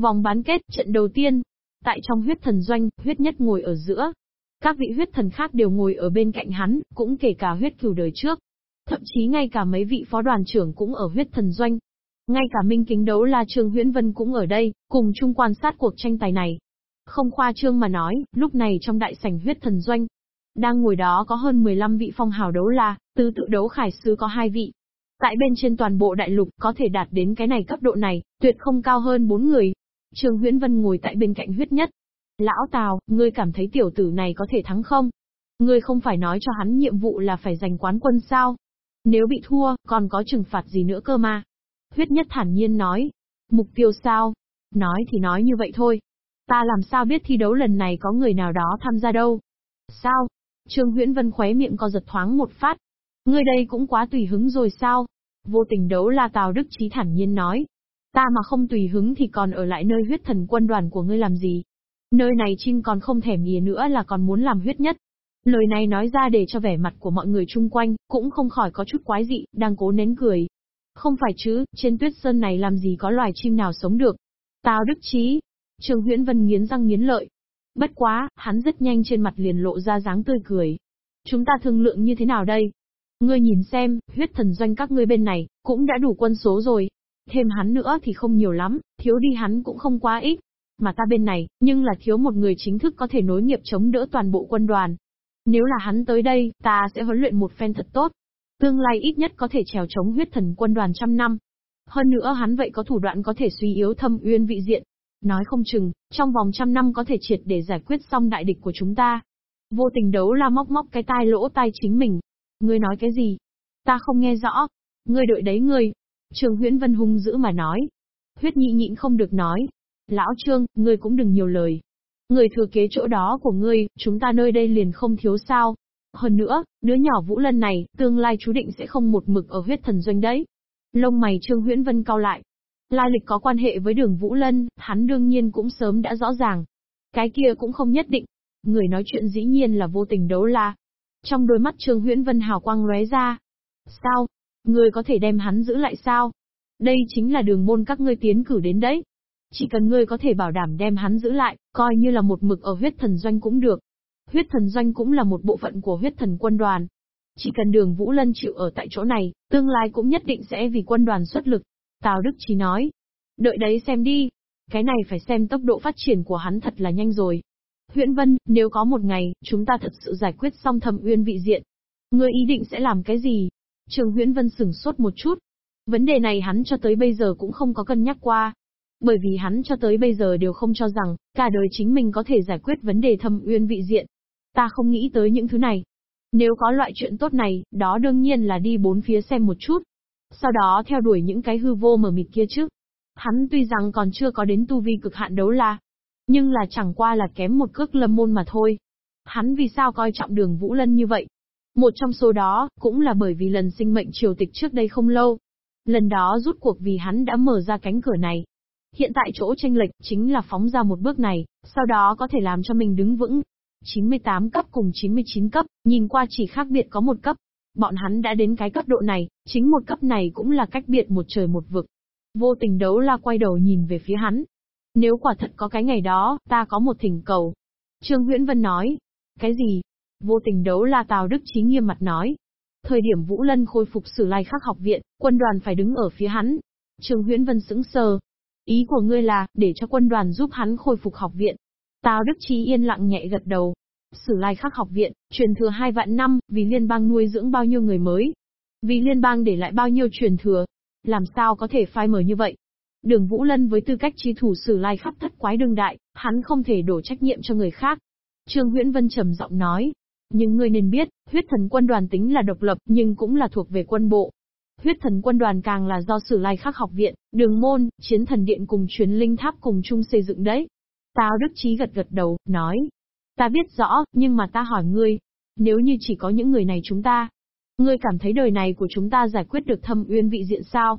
Vòng bán kết, trận đầu tiên. Tại trong huyết thần doanh, huyết nhất ngồi ở giữa. Các vị huyết thần khác đều ngồi ở bên cạnh hắn, cũng kể cả huyết cửu đời trước. Thậm chí ngay cả mấy vị phó đoàn trưởng cũng ở huyết thần doanh. Ngay cả minh kính đấu la Trương Huyễn Vân cũng ở đây, cùng chung quan sát cuộc tranh tài này. Không khoa trương mà nói, lúc này trong đại sảnh huyết thần doanh, đang ngồi đó có hơn 15 vị phong hào đấu la, tứ tự đấu khải sứ có hai vị. Tại bên trên toàn bộ đại lục có thể đạt đến cái này cấp độ này, tuyệt không cao hơn bốn người. Trương Huyễn Vân ngồi tại bên cạnh huyết nhất. Lão Tào, ngươi cảm thấy tiểu tử này có thể thắng không? Ngươi không phải nói cho hắn nhiệm vụ là phải giành quán quân sao? Nếu bị thua, còn có trừng phạt gì nữa cơ mà? Huyết nhất thản nhiên nói. Mục tiêu sao? Nói thì nói như vậy thôi. Ta làm sao biết thi đấu lần này có người nào đó tham gia đâu? Sao? Trương Huyễn Vân khóe miệng co giật thoáng một phát. Ngươi đây cũng quá tùy hứng rồi sao? Vô tình đấu là Tào Đức Chí thản nhiên nói. Ta mà không tùy hứng thì còn ở lại nơi huyết thần quân đoàn của ngươi làm gì? Nơi này chinh còn không thèm ỉa nữa là còn muốn làm huyết nhất. Lời này nói ra để cho vẻ mặt của mọi người chung quanh, cũng không khỏi có chút quái dị, đang cố nén cười. Không phải chứ, trên tuyết sơn này làm gì có loài chim nào sống được. Tào Đức trí, Trường Huyễn Vân nghiến răng nghiến lợi. Bất quá, hắn rất nhanh trên mặt liền lộ ra dáng tươi cười. Chúng ta thương lượng như thế nào đây? Ngươi nhìn xem, huyết thần doanh các ngươi bên này, cũng đã đủ quân số rồi. Thêm hắn nữa thì không nhiều lắm, thiếu đi hắn cũng không quá ít. Mà ta bên này, nhưng là thiếu một người chính thức có thể nối nghiệp chống đỡ toàn bộ quân đoàn. Nếu là hắn tới đây, ta sẽ huấn luyện một phen thật tốt. tương lai ít nhất có thể trèo chống huyết thần quân đoàn trăm năm. Hơn nữa hắn vậy có thủ đoạn có thể suy yếu thâm uyên vị diện. Nói không chừng, trong vòng trăm năm có thể triệt để giải quyết xong đại địch của chúng ta. Vô tình đấu la móc móc cái tai lỗ tai chính mình. Ngươi nói cái gì? Ta không nghe rõ. Ngươi đợi đấy ngươi. Trường huyễn vân hung dữ mà nói. Huyết nhị nhịn không được nói. Lão Trương, ngươi cũng đừng nhiều lời. Người thừa kế chỗ đó của ngươi, chúng ta nơi đây liền không thiếu sao. Hơn nữa, đứa nhỏ Vũ Lân này, tương lai chú định sẽ không một mực ở huyết thần doanh đấy. Lông mày Trương Huyễn Vân cao lại. Lai lịch có quan hệ với đường Vũ Lân, hắn đương nhiên cũng sớm đã rõ ràng. Cái kia cũng không nhất định. Người nói chuyện dĩ nhiên là vô tình đấu la. Trong đôi mắt Trương Huyễn Vân hào quang lóe ra. Sao? Người có thể đem hắn giữ lại sao? Đây chính là đường môn các ngươi tiến cử đến đấy. Chỉ cần ngươi có thể bảo đảm đem hắn giữ lại, coi như là một mực ở huyết thần doanh cũng được. Huyết thần doanh cũng là một bộ phận của huyết thần quân đoàn. Chỉ cần đường Vũ Lân chịu ở tại chỗ này, tương lai cũng nhất định sẽ vì quân đoàn xuất lực. Tào Đức Chí nói. Đợi đấy xem đi. Cái này phải xem tốc độ phát triển của hắn thật là nhanh rồi. Huyễn Vân, nếu có một ngày, chúng ta thật sự giải quyết xong thầm uyên vị diện. Ngươi ý định sẽ làm cái gì? Trường Huyễn Vân sửng sốt một chút. Vấn đề này hắn cho tới bây giờ cũng không có cân nhắc qua. Bởi vì hắn cho tới bây giờ đều không cho rằng, cả đời chính mình có thể giải quyết vấn đề thâm uyên vị diện. Ta không nghĩ tới những thứ này. Nếu có loại chuyện tốt này, đó đương nhiên là đi bốn phía xem một chút. Sau đó theo đuổi những cái hư vô mở mịt kia trước. Hắn tuy rằng còn chưa có đến tu vi cực hạn đấu la, nhưng là chẳng qua là kém một cước lâm môn mà thôi. Hắn vì sao coi trọng đường Vũ Lân như vậy? Một trong số đó, cũng là bởi vì lần sinh mệnh triều tịch trước đây không lâu. Lần đó rút cuộc vì hắn đã mở ra cánh cửa này. Hiện tại chỗ tranh lệch chính là phóng ra một bước này, sau đó có thể làm cho mình đứng vững. 98 cấp cùng 99 cấp, nhìn qua chỉ khác biệt có một cấp. Bọn hắn đã đến cái cấp độ này, chính một cấp này cũng là cách biệt một trời một vực. Vô tình đấu la quay đầu nhìn về phía hắn. Nếu quả thật có cái ngày đó, ta có một thỉnh cầu. Trương Huyễn Vân nói. Cái gì? Vô tình đấu la Tào Đức Chí nghiêm mặt nói. Thời điểm Vũ Lân khôi phục sử lai khắc học viện, quân đoàn phải đứng ở phía hắn. Trương Huyễn Vân sững sờ. Ý của ngươi là, để cho quân đoàn giúp hắn khôi phục học viện. Tào Đức Trí yên lặng nhẹ gật đầu. Sử lai khắc học viện, truyền thừa hai vạn năm, vì liên bang nuôi dưỡng bao nhiêu người mới. Vì liên bang để lại bao nhiêu truyền thừa. Làm sao có thể phai mờ như vậy? Đường Vũ Lân với tư cách chi thủ sử lai khắp thất quái đương đại, hắn không thể đổ trách nhiệm cho người khác. Trương Huyễn Vân trầm giọng nói. Nhưng ngươi nên biết, huyết thần quân đoàn tính là độc lập nhưng cũng là thuộc về quân bộ. Huyết thần quân đoàn càng là do sử lai khắc học viện, đường môn, chiến thần điện cùng truyền linh tháp cùng chung xây dựng đấy. Tào Đức Chí gật gật đầu, nói. Ta biết rõ, nhưng mà ta hỏi ngươi. Nếu như chỉ có những người này chúng ta, ngươi cảm thấy đời này của chúng ta giải quyết được thâm uyên vị diện sao?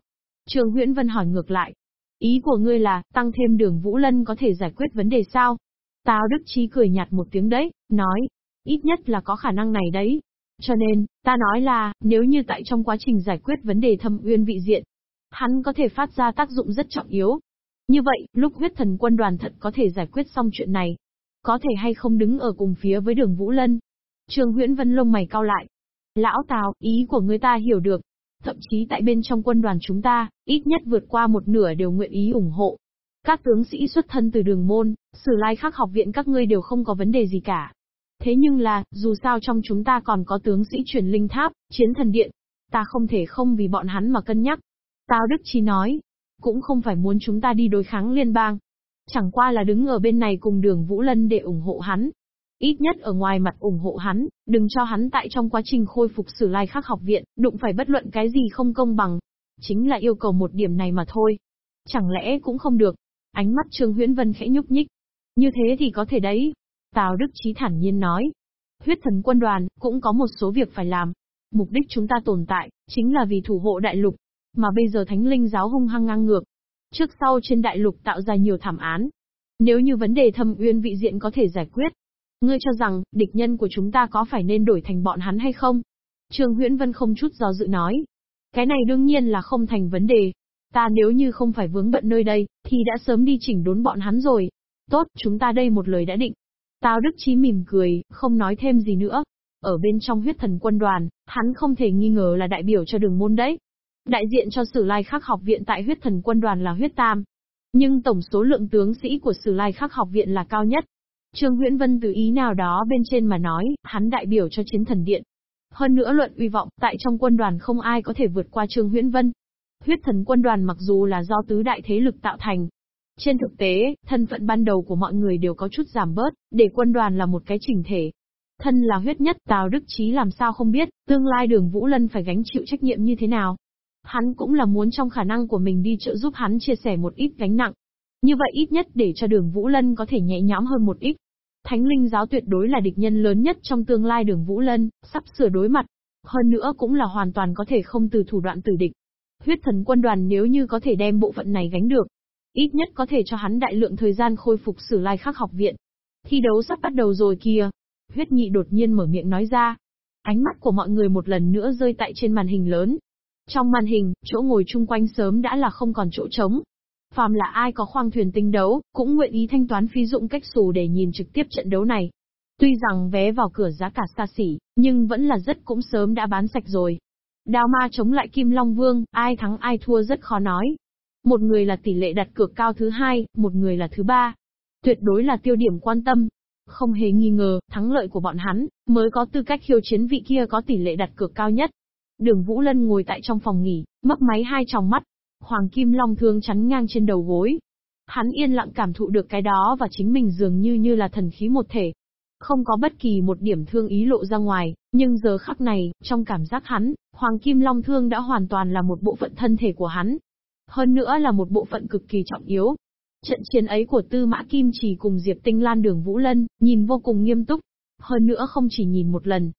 Trường Huyễn Vân hỏi ngược lại. Ý của ngươi là, tăng thêm đường Vũ Lân có thể giải quyết vấn đề sao? Tào Đức Chi cười nhạt một tiếng đấy, nói. Ít nhất là có khả năng này đấy. Cho nên, ta nói là, nếu như tại trong quá trình giải quyết vấn đề thâm uyên vị diện, hắn có thể phát ra tác dụng rất trọng yếu. Như vậy, lúc huyết thần quân đoàn thật có thể giải quyết xong chuyện này, có thể hay không đứng ở cùng phía với đường Vũ Lân. Trường Huyễn Vân lông mày cao lại. Lão Tào, ý của người ta hiểu được. Thậm chí tại bên trong quân đoàn chúng ta, ít nhất vượt qua một nửa đều nguyện ý ủng hộ. Các tướng sĩ xuất thân từ đường môn, sử lai khắc học viện các ngươi đều không có vấn đề gì cả. Thế nhưng là, dù sao trong chúng ta còn có tướng sĩ truyền linh tháp, chiến thần điện. Ta không thể không vì bọn hắn mà cân nhắc. Tào Đức Chi nói, cũng không phải muốn chúng ta đi đối kháng liên bang. Chẳng qua là đứng ở bên này cùng đường Vũ Lân để ủng hộ hắn. Ít nhất ở ngoài mặt ủng hộ hắn, đừng cho hắn tại trong quá trình khôi phục sử lai khắc học viện, đụng phải bất luận cái gì không công bằng. Chính là yêu cầu một điểm này mà thôi. Chẳng lẽ cũng không được. Ánh mắt Trương Huyễn Vân khẽ nhúc nhích. Như thế thì có thể đấy. Tào Đức Chí thản nhiên nói. Huyết thần quân đoàn, cũng có một số việc phải làm. Mục đích chúng ta tồn tại, chính là vì thủ hộ đại lục. Mà bây giờ thánh linh giáo hung hăng ngang ngược. Trước sau trên đại lục tạo ra nhiều thảm án. Nếu như vấn đề thâm uyên vị diện có thể giải quyết. Ngươi cho rằng, địch nhân của chúng ta có phải nên đổi thành bọn hắn hay không? Trương Huyễn Vân không chút do dự nói. Cái này đương nhiên là không thành vấn đề. Ta nếu như không phải vướng bận nơi đây, thì đã sớm đi chỉnh đốn bọn hắn rồi. Tốt, chúng ta đây một lời đã định. Tào Đức Chí mỉm cười, không nói thêm gì nữa. Ở bên trong huyết thần quân đoàn, hắn không thể nghi ngờ là đại biểu cho đường môn đấy. Đại diện cho Sử Lai Khắc học viện tại huyết thần quân đoàn là huyết tam. Nhưng tổng số lượng tướng sĩ của Sử Lai Khắc học viện là cao nhất. Trương Huyễn Vân từ ý nào đó bên trên mà nói, hắn đại biểu cho chiến thần điện. Hơn nữa luận uy vọng, tại trong quân đoàn không ai có thể vượt qua Trương Huyễn Vân. Huyết thần quân đoàn mặc dù là do tứ đại thế lực tạo thành. Trên thực tế, thân phận ban đầu của mọi người đều có chút giảm bớt, để quân đoàn là một cái chỉnh thể. Thân là huyết nhất, Tào Đức Chí làm sao không biết, tương lai đường Vũ Lân phải gánh chịu trách nhiệm như thế nào. Hắn cũng là muốn trong khả năng của mình đi trợ giúp hắn chia sẻ một ít gánh nặng. Như vậy ít nhất để cho đường Vũ Lân có thể nhẹ nhõm hơn một ít. Thánh linh giáo tuyệt đối là địch nhân lớn nhất trong tương lai đường Vũ Lân, sắp sửa đối mặt. Hơn nữa cũng là hoàn toàn có thể không từ thủ đoạn tử địch. Huyết thần quân đoàn nếu như có thể đem bộ phận này gánh được, ít nhất có thể cho hắn đại lượng thời gian khôi phục sử lai khắc học viện. Thi đấu sắp bắt đầu rồi kìa. Huyết nhị đột nhiên mở miệng nói ra. Ánh mắt của mọi người một lần nữa rơi tại trên màn hình lớn. Trong màn hình, chỗ ngồi chung quanh sớm đã là không còn chỗ trống. Phàm là ai có khoang thuyền tinh đấu, cũng nguyện ý thanh toán phí dụng cách xù để nhìn trực tiếp trận đấu này. Tuy rằng vé vào cửa giá cả xa xỉ, nhưng vẫn là rất cũng sớm đã bán sạch rồi. Đao ma chống lại Kim Long Vương, ai thắng ai thua rất khó nói. Một người là tỷ lệ đặt cược cao thứ hai, một người là thứ ba. Tuyệt đối là tiêu điểm quan tâm. Không hề nghi ngờ, thắng lợi của bọn hắn, mới có tư cách khiêu chiến vị kia có tỷ lệ đặt cược cao nhất. Đường Vũ Lân ngồi tại trong phòng nghỉ, mấp máy hai tròng mắt. Hoàng Kim Long thương chắn ngang trên đầu gối. Hắn yên lặng cảm thụ được cái đó và chính mình dường như như là thần khí một thể. Không có bất kỳ một điểm thương ý lộ ra ngoài, nhưng giờ khắc này, trong cảm giác hắn, Hoàng Kim Long thương đã hoàn toàn là một bộ phận thân thể của hắn. Hơn nữa là một bộ phận cực kỳ trọng yếu. Trận chiến ấy của Tư Mã Kim chỉ cùng Diệp Tinh Lan đường Vũ Lân, nhìn vô cùng nghiêm túc. Hơn nữa không chỉ nhìn một lần,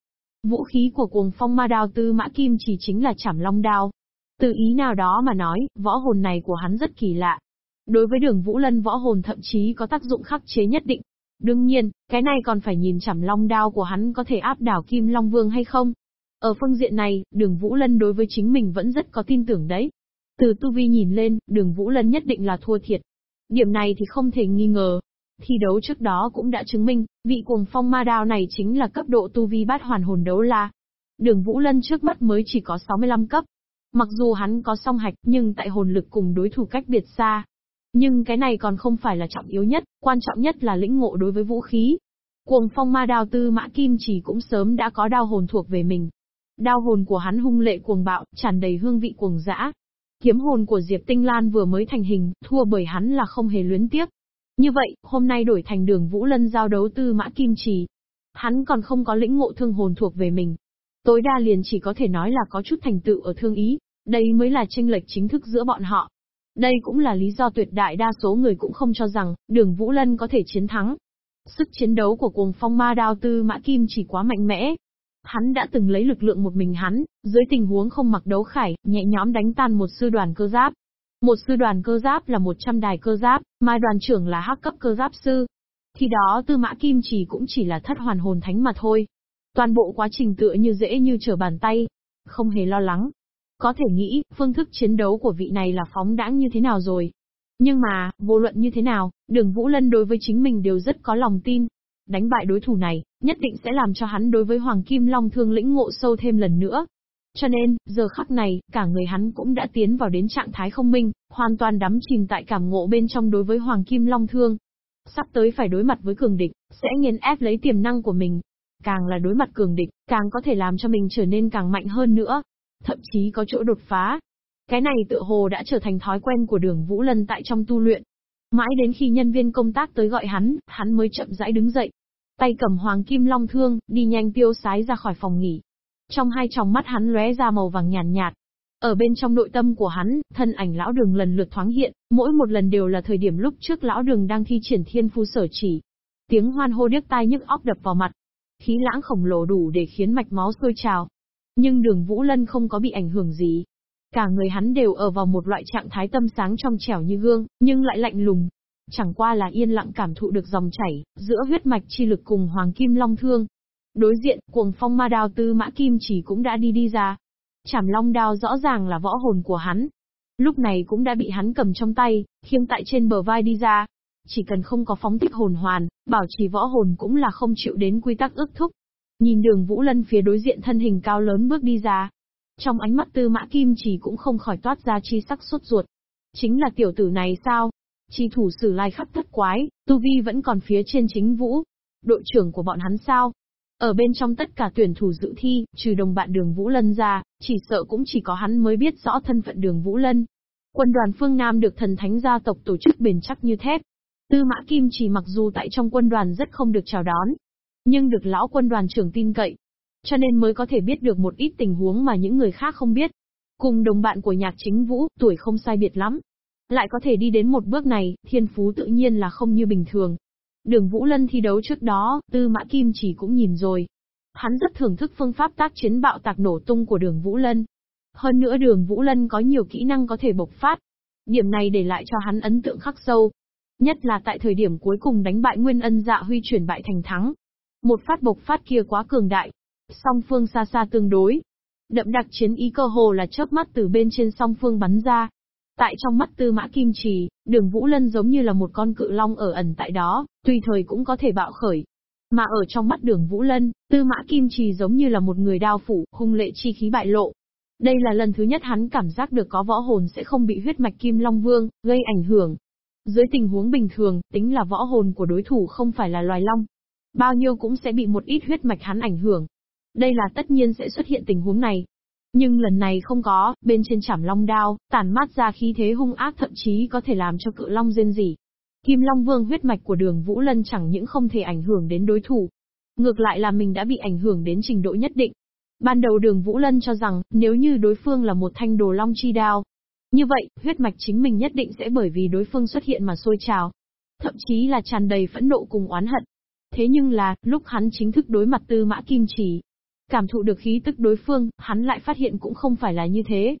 Vũ khí của cuồng phong ma đao tư mã kim chỉ chính là chảm long đao. Từ ý nào đó mà nói, võ hồn này của hắn rất kỳ lạ. Đối với đường Vũ Lân võ hồn thậm chí có tác dụng khắc chế nhất định. Đương nhiên, cái này còn phải nhìn chảm long đao của hắn có thể áp đảo Kim Long Vương hay không. Ở phương diện này, đường Vũ Lân đối với chính mình vẫn rất có tin tưởng đấy. Từ tu vi nhìn lên, đường Vũ Lân nhất định là thua thiệt. Điểm này thì không thể nghi ngờ, Thi đấu trước đó cũng đã chứng minh, vị cuồng phong ma đao này chính là cấp độ tu vi bát hoàn hồn đấu la. Đường Vũ Lân trước mắt mới chỉ có 65 cấp. Mặc dù hắn có song hạch nhưng tại hồn lực cùng đối thủ cách biệt xa. Nhưng cái này còn không phải là trọng yếu nhất, quan trọng nhất là lĩnh ngộ đối với vũ khí. Cuồng phong ma đao tư mã kim chỉ cũng sớm đã có đao hồn thuộc về mình. Đao hồn của hắn hung lệ cuồng bạo, tràn đầy hương vị cuồng dã. Kiếm hồn của Diệp Tinh Lan vừa mới thành hình, thua bởi hắn là không hề luyến tiếc. Như vậy, hôm nay đổi thành đường Vũ Lân giao đấu tư mã kim trì. Hắn còn không có lĩnh ngộ thương hồn thuộc về mình. Tối đa liền chỉ có thể nói là có chút thành tựu ở thương ý, đây mới là tranh lệch chính thức giữa bọn họ. Đây cũng là lý do tuyệt đại đa số người cũng không cho rằng, đường Vũ Lân có thể chiến thắng. Sức chiến đấu của cuồng phong ma đao tư mã kim chỉ quá mạnh mẽ. Hắn đã từng lấy lực lượng một mình hắn, dưới tình huống không mặc đấu khải, nhẹ nhõm đánh tan một sư đoàn cơ giáp. Một sư đoàn cơ giáp là 100 đài cơ giáp, mà đoàn trưởng là hắc cấp cơ giáp sư. Thì đó tư mã kim chỉ cũng chỉ là thất hoàn hồn thánh mà thôi. Toàn bộ quá trình tựa như dễ như trở bàn tay. Không hề lo lắng. Có thể nghĩ, phương thức chiến đấu của vị này là phóng đãng như thế nào rồi. Nhưng mà, vô luận như thế nào, đường Vũ Lân đối với chính mình đều rất có lòng tin. Đánh bại đối thủ này, nhất định sẽ làm cho hắn đối với Hoàng Kim Long thương lĩnh ngộ sâu thêm lần nữa. Cho nên, giờ khắc này, cả người hắn cũng đã tiến vào đến trạng thái không minh, hoàn toàn đắm chìm tại cảm ngộ bên trong đối với Hoàng Kim Long Thương. Sắp tới phải đối mặt với cường địch, sẽ nghiền ép lấy tiềm năng của mình. Càng là đối mặt cường địch, càng có thể làm cho mình trở nên càng mạnh hơn nữa. Thậm chí có chỗ đột phá. Cái này Tự hồ đã trở thành thói quen của đường Vũ Lân tại trong tu luyện. Mãi đến khi nhân viên công tác tới gọi hắn, hắn mới chậm rãi đứng dậy. Tay cầm Hoàng Kim Long Thương, đi nhanh tiêu sái ra khỏi phòng nghỉ, trong hai tròng mắt hắn lóe ra màu vàng nhàn nhạt, nhạt. Ở bên trong nội tâm của hắn, thân ảnh lão đường lần lượt thoáng hiện, mỗi một lần đều là thời điểm lúc trước lão đường đang thi triển thiên phu sở chỉ. Tiếng hoan hô điếc tai nhức óc đập vào mặt. Khí lãng khổng lồ đủ để khiến mạch máu sôi trào. Nhưng đường Vũ Lân không có bị ảnh hưởng gì. Cả người hắn đều ở vào một loại trạng thái tâm sáng trong trẻo như gương, nhưng lại lạnh lùng. Chẳng qua là yên lặng cảm thụ được dòng chảy, giữa huyết mạch chi lực cùng hoàng kim long thương. Đối diện, cuồng phong ma đao tư mã kim chỉ cũng đã đi đi ra. Chảm long đao rõ ràng là võ hồn của hắn. Lúc này cũng đã bị hắn cầm trong tay, khiêng tại trên bờ vai đi ra. Chỉ cần không có phóng thích hồn hoàn, bảo trì võ hồn cũng là không chịu đến quy tắc ước thúc. Nhìn đường Vũ Lân phía đối diện thân hình cao lớn bước đi ra. Trong ánh mắt tư mã kim chỉ cũng không khỏi toát ra chi sắc suốt ruột. Chính là tiểu tử này sao? Chi thủ sử lai khắp thất quái, tu vi vẫn còn phía trên chính vũ. Đội trưởng của bọn hắn sao? Ở bên trong tất cả tuyển thủ dự thi, trừ đồng bạn đường Vũ Lân ra, chỉ sợ cũng chỉ có hắn mới biết rõ thân phận đường Vũ Lân. Quân đoàn phương Nam được thần thánh gia tộc tổ chức bền chắc như thép. Tư mã Kim chỉ mặc dù tại trong quân đoàn rất không được chào đón, nhưng được lão quân đoàn trưởng tin cậy. Cho nên mới có thể biết được một ít tình huống mà những người khác không biết. Cùng đồng bạn của nhạc chính vũ, tuổi không sai biệt lắm. Lại có thể đi đến một bước này, thiên phú tự nhiên là không như bình thường. Đường Vũ Lân thi đấu trước đó, Tư Mã Kim chỉ cũng nhìn rồi. Hắn rất thưởng thức phương pháp tác chiến bạo tạc nổ tung của đường Vũ Lân. Hơn nữa đường Vũ Lân có nhiều kỹ năng có thể bộc phát. Điểm này để lại cho hắn ấn tượng khắc sâu. Nhất là tại thời điểm cuối cùng đánh bại Nguyên Ân Dạ Huy chuyển bại thành thắng. Một phát bộc phát kia quá cường đại. Song phương xa xa tương đối. Đậm đặc chiến ý cơ hồ là chớp mắt từ bên trên song phương bắn ra. Tại trong mắt tư mã kim trì, đường Vũ Lân giống như là một con cự long ở ẩn tại đó, tùy thời cũng có thể bạo khởi. Mà ở trong mắt đường Vũ Lân, tư mã kim trì giống như là một người đao phủ, hung lệ chi khí bại lộ. Đây là lần thứ nhất hắn cảm giác được có võ hồn sẽ không bị huyết mạch kim long vương, gây ảnh hưởng. Dưới tình huống bình thường, tính là võ hồn của đối thủ không phải là loài long. Bao nhiêu cũng sẽ bị một ít huyết mạch hắn ảnh hưởng. Đây là tất nhiên sẽ xuất hiện tình huống này. Nhưng lần này không có, bên trên chảm long đao, tản mát ra khí thế hung ác thậm chí có thể làm cho cự long rên rỉ. Kim Long Vương huyết mạch của đường Vũ Lân chẳng những không thể ảnh hưởng đến đối thủ. Ngược lại là mình đã bị ảnh hưởng đến trình độ nhất định. Ban đầu đường Vũ Lân cho rằng, nếu như đối phương là một thanh đồ long chi đao. Như vậy, huyết mạch chính mình nhất định sẽ bởi vì đối phương xuất hiện mà sôi trào. Thậm chí là tràn đầy phẫn nộ cùng oán hận. Thế nhưng là, lúc hắn chính thức đối mặt tư mã kim chỉ, Cảm thụ được khí tức đối phương, hắn lại phát hiện cũng không phải là như thế.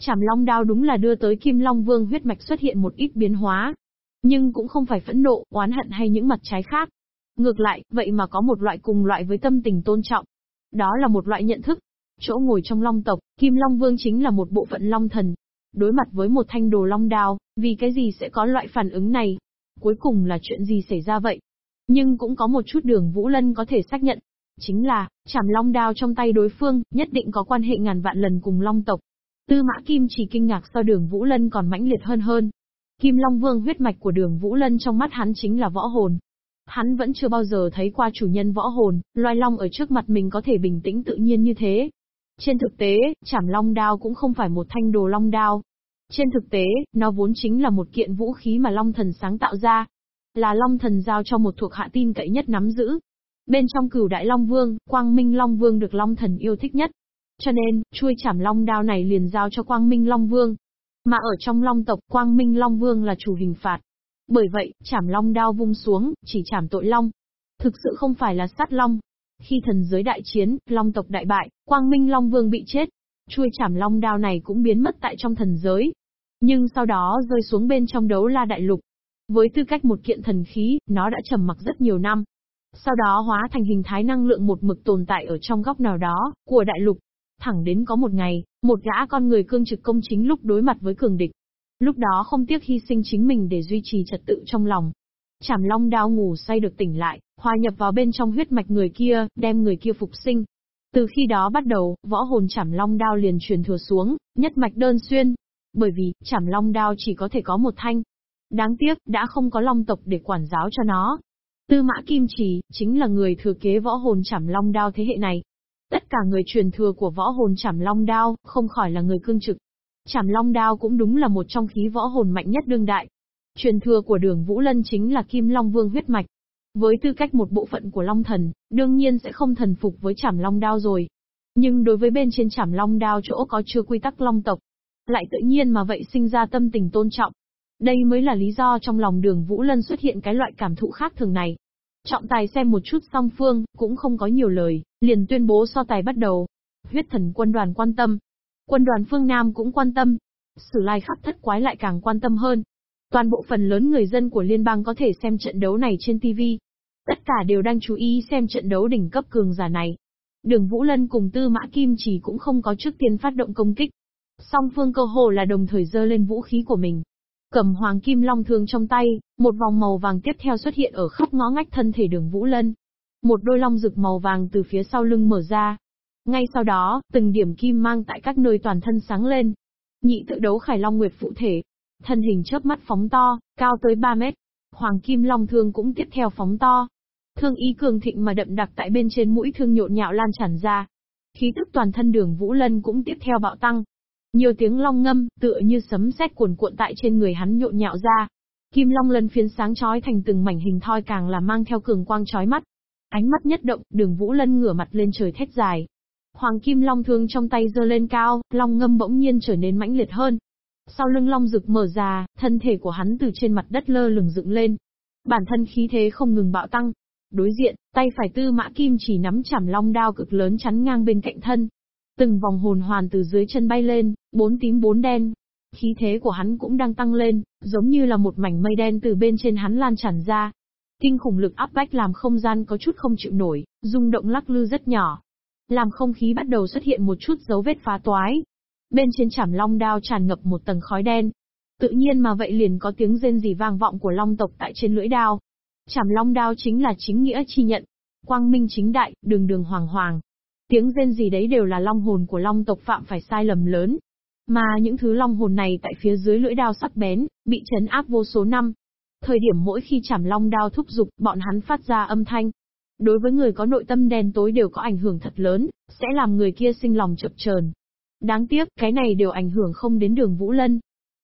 Chảm long đao đúng là đưa tới Kim Long Vương huyết mạch xuất hiện một ít biến hóa. Nhưng cũng không phải phẫn nộ, oán hận hay những mặt trái khác. Ngược lại, vậy mà có một loại cùng loại với tâm tình tôn trọng. Đó là một loại nhận thức. Chỗ ngồi trong long tộc, Kim Long Vương chính là một bộ phận long thần. Đối mặt với một thanh đồ long đao, vì cái gì sẽ có loại phản ứng này? Cuối cùng là chuyện gì xảy ra vậy? Nhưng cũng có một chút đường Vũ Lân có thể xác nhận, Chính là, chảm long đao trong tay đối phương, nhất định có quan hệ ngàn vạn lần cùng long tộc. Tư mã Kim chỉ kinh ngạc so đường Vũ Lân còn mãnh liệt hơn hơn. Kim Long Vương huyết mạch của đường Vũ Lân trong mắt hắn chính là võ hồn. Hắn vẫn chưa bao giờ thấy qua chủ nhân võ hồn, loài long ở trước mặt mình có thể bình tĩnh tự nhiên như thế. Trên thực tế, chảm long đao cũng không phải một thanh đồ long đao. Trên thực tế, nó vốn chính là một kiện vũ khí mà long thần sáng tạo ra. Là long thần giao cho một thuộc hạ tin cậy nhất nắm giữ. Bên trong cửu đại Long Vương, Quang Minh Long Vương được Long Thần yêu thích nhất. Cho nên, chuôi chảm long đao này liền giao cho Quang Minh Long Vương. Mà ở trong Long tộc, Quang Minh Long Vương là chủ hình phạt. Bởi vậy, chảm long đao vung xuống, chỉ chảm tội long. Thực sự không phải là sát long. Khi thần giới đại chiến, Long tộc đại bại, Quang Minh Long Vương bị chết. Chuôi chảm long đao này cũng biến mất tại trong thần giới. Nhưng sau đó rơi xuống bên trong đấu la đại lục. Với tư cách một kiện thần khí, nó đã trầm mặc rất nhiều năm, sau đó hóa thành hình thái năng lượng một mực tồn tại ở trong góc nào đó, của đại lục. Thẳng đến có một ngày, một gã con người cương trực công chính lúc đối mặt với cường địch. Lúc đó không tiếc hy sinh chính mình để duy trì trật tự trong lòng. Chảm long đao ngủ say được tỉnh lại, hòa nhập vào bên trong huyết mạch người kia, đem người kia phục sinh. Từ khi đó bắt đầu, võ hồn chảm long đao liền truyền thừa xuống, nhất mạch đơn xuyên. Bởi vì, chảm long đao chỉ có thể có một thanh. Đáng tiếc, đã không có long tộc để quản giáo cho nó. Tư mã Kim Trì, chính là người thừa kế võ hồn chảm long đao thế hệ này. Tất cả người truyền thừa của võ hồn chảm long đao, không khỏi là người cương trực. Chảm long đao cũng đúng là một trong khí võ hồn mạnh nhất đương đại. Truyền thừa của đường Vũ Lân chính là Kim Long Vương huyết mạch. Với tư cách một bộ phận của Long Thần, đương nhiên sẽ không thần phục với chảm long đao rồi. Nhưng đối với bên trên chảm long đao chỗ có chưa quy tắc long tộc, lại tự nhiên mà vậy sinh ra tâm tình tôn trọng. Đây mới là lý do trong lòng đường Vũ Lân xuất hiện cái loại cảm thụ khác thường này. Trọng tài xem một chút song phương, cũng không có nhiều lời, liền tuyên bố so tài bắt đầu. Huyết thần quân đoàn quan tâm. Quân đoàn phương Nam cũng quan tâm. Sử lai khắp thất quái lại càng quan tâm hơn. Toàn bộ phần lớn người dân của liên bang có thể xem trận đấu này trên TV. Tất cả đều đang chú ý xem trận đấu đỉnh cấp cường giả này. Đường Vũ Lân cùng Tư Mã Kim chỉ cũng không có trước tiên phát động công kích. Song phương cơ hồ là đồng thời dơ lên vũ khí của mình, Cầm hoàng kim long thương trong tay, một vòng màu vàng tiếp theo xuất hiện ở khắp ngõ ngách thân thể đường Vũ Lân. Một đôi long rực màu vàng từ phía sau lưng mở ra. Ngay sau đó, từng điểm kim mang tại các nơi toàn thân sáng lên. Nhị tự đấu khải long nguyệt phụ thể. Thân hình chớp mắt phóng to, cao tới 3 mét. Hoàng kim long thương cũng tiếp theo phóng to. Thương ý cường thịnh mà đậm đặc tại bên trên mũi thương nhộn nhạo lan tràn ra. Khí tức toàn thân đường Vũ Lân cũng tiếp theo bạo tăng. Nhiều tiếng long ngâm, tựa như sấm sét cuồn cuộn tại trên người hắn nhộn nhạo ra. Kim long lân phiến sáng chói thành từng mảnh hình thoi càng là mang theo cường quang chói mắt. Ánh mắt nhất động, đường Vũ Lân ngửa mặt lên trời thét dài. Hoàng kim long thương trong tay giơ lên cao, long ngâm bỗng nhiên trở nên mãnh liệt hơn. Sau lưng long rực mở ra, thân thể của hắn từ trên mặt đất lơ lửng dựng lên. Bản thân khí thế không ngừng bạo tăng, Đối diện, tay phải tư mã kim chỉ nắm chảm long đao cực lớn chắn ngang bên cạnh thân. Từng vòng hồn hoàn từ dưới chân bay lên, bốn tím bốn đen. Khí thế của hắn cũng đang tăng lên, giống như là một mảnh mây đen từ bên trên hắn lan tràn ra. Kinh khủng lực áp bách làm không gian có chút không chịu nổi, rung động lắc lư rất nhỏ. Làm không khí bắt đầu xuất hiện một chút dấu vết phá toái. Bên trên chảm long đao tràn ngập một tầng khói đen, Tự nhiên mà vậy liền có tiếng rên rỉ vang vọng của long tộc tại trên lưỡi đao. Chảm long đao chính là chính nghĩa chi nhận. Quang minh chính đại, đường đường hoàng hoàng. Tiếng rên gì đấy đều là long hồn của long tộc phạm phải sai lầm lớn. Mà những thứ long hồn này tại phía dưới lưỡi đao sắc bén, bị chấn áp vô số năm. Thời điểm mỗi khi chảm long đao thúc giục, bọn hắn phát ra âm thanh. Đối với người có nội tâm đen tối đều có ảnh hưởng thật lớn, sẽ làm người kia sinh lòng chập chờn. Đáng tiếc, cái này đều ảnh hưởng không đến đường Vũ Lân.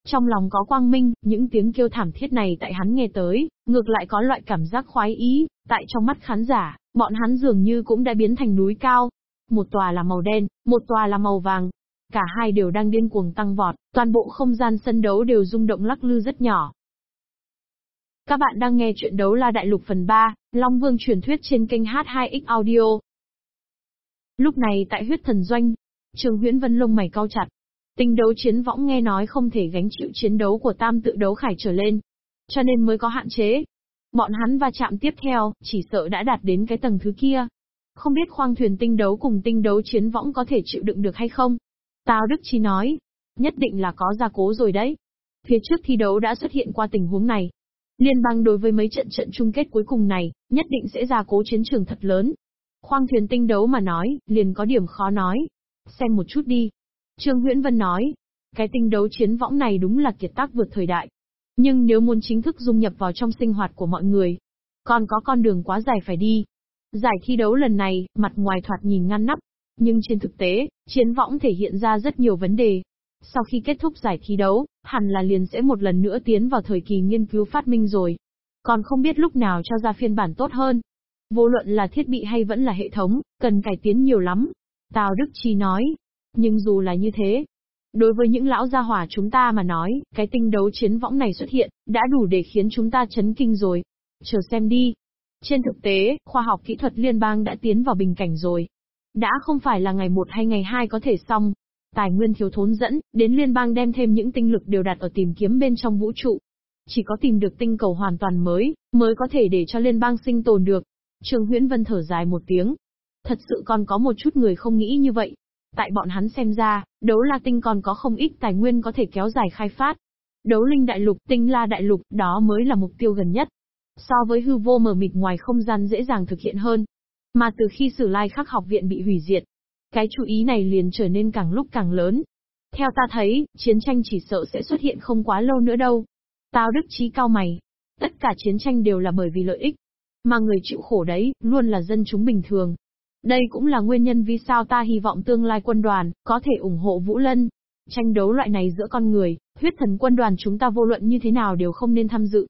Trong lòng có quang minh, những tiếng kêu thảm thiết này tại hắn nghe tới, ngược lại có loại cảm giác khoái ý, tại trong mắt khán giả, bọn hắn dường như cũng đã biến thành núi cao. Một tòa là màu đen, một tòa là màu vàng. Cả hai đều đang điên cuồng tăng vọt, toàn bộ không gian sân đấu đều rung động lắc lư rất nhỏ. Các bạn đang nghe chuyện đấu la đại lục phần 3, Long Vương truyền thuyết trên kênh H2X Audio. Lúc này tại huyết thần doanh, Trường Huyễn Vân lông mày cau chặt, Tinh đấu chiến võng nghe nói không thể gánh chịu chiến đấu của tam tự đấu khải trở lên. Cho nên mới có hạn chế. Bọn hắn va chạm tiếp theo, chỉ sợ đã đạt đến cái tầng thứ kia. Không biết khoang thuyền tinh đấu cùng tinh đấu chiến võng có thể chịu đựng được hay không? Tào Đức Chi nói. Nhất định là có gia cố rồi đấy. Phía trước thi đấu đã xuất hiện qua tình huống này. Liên bang đối với mấy trận trận chung kết cuối cùng này, nhất định sẽ gia cố chiến trường thật lớn. Khoang thuyền tinh đấu mà nói, liền có điểm khó nói. Xem một chút đi, Trương Huyễn Vân nói, cái tinh đấu chiến võng này đúng là kiệt tác vượt thời đại. Nhưng nếu muốn chính thức dung nhập vào trong sinh hoạt của mọi người, còn có con đường quá dài phải đi. Giải thi đấu lần này, mặt ngoài thoạt nhìn ngăn nắp, nhưng trên thực tế, chiến võng thể hiện ra rất nhiều vấn đề. Sau khi kết thúc giải thi đấu, hẳn là liền sẽ một lần nữa tiến vào thời kỳ nghiên cứu phát minh rồi. Còn không biết lúc nào cho ra phiên bản tốt hơn. Vô luận là thiết bị hay vẫn là hệ thống, cần cải tiến nhiều lắm. Tào Đức Chi nói, nhưng dù là như thế, đối với những lão gia hỏa chúng ta mà nói, cái tinh đấu chiến võng này xuất hiện, đã đủ để khiến chúng ta chấn kinh rồi. Chờ xem đi. Trên thực tế, khoa học kỹ thuật liên bang đã tiến vào bình cảnh rồi. Đã không phải là ngày một hay ngày hai có thể xong. Tài nguyên thiếu thốn dẫn, đến liên bang đem thêm những tinh lực đều đặt ở tìm kiếm bên trong vũ trụ. Chỉ có tìm được tinh cầu hoàn toàn mới, mới có thể để cho liên bang sinh tồn được. Trường Huyễn Vân thở dài một tiếng. Thật sự còn có một chút người không nghĩ như vậy. Tại bọn hắn xem ra, đấu la tinh còn có không ít tài nguyên có thể kéo dài khai phát. Đấu linh đại lục, tinh la đại lục, đó mới là mục tiêu gần nhất. So với hư vô mờ mịt ngoài không gian dễ dàng thực hiện hơn. Mà từ khi sử lai khắc học viện bị hủy diệt, cái chú ý này liền trở nên càng lúc càng lớn. Theo ta thấy, chiến tranh chỉ sợ sẽ xuất hiện không quá lâu nữa đâu. Tao đức trí cao mày. Tất cả chiến tranh đều là bởi vì lợi ích. Mà người chịu khổ đấy, luôn là dân chúng bình thường. Đây cũng là nguyên nhân vì sao ta hy vọng tương lai quân đoàn có thể ủng hộ Vũ Lân. Tranh đấu loại này giữa con người, huyết thần quân đoàn chúng ta vô luận như thế nào đều không nên tham dự.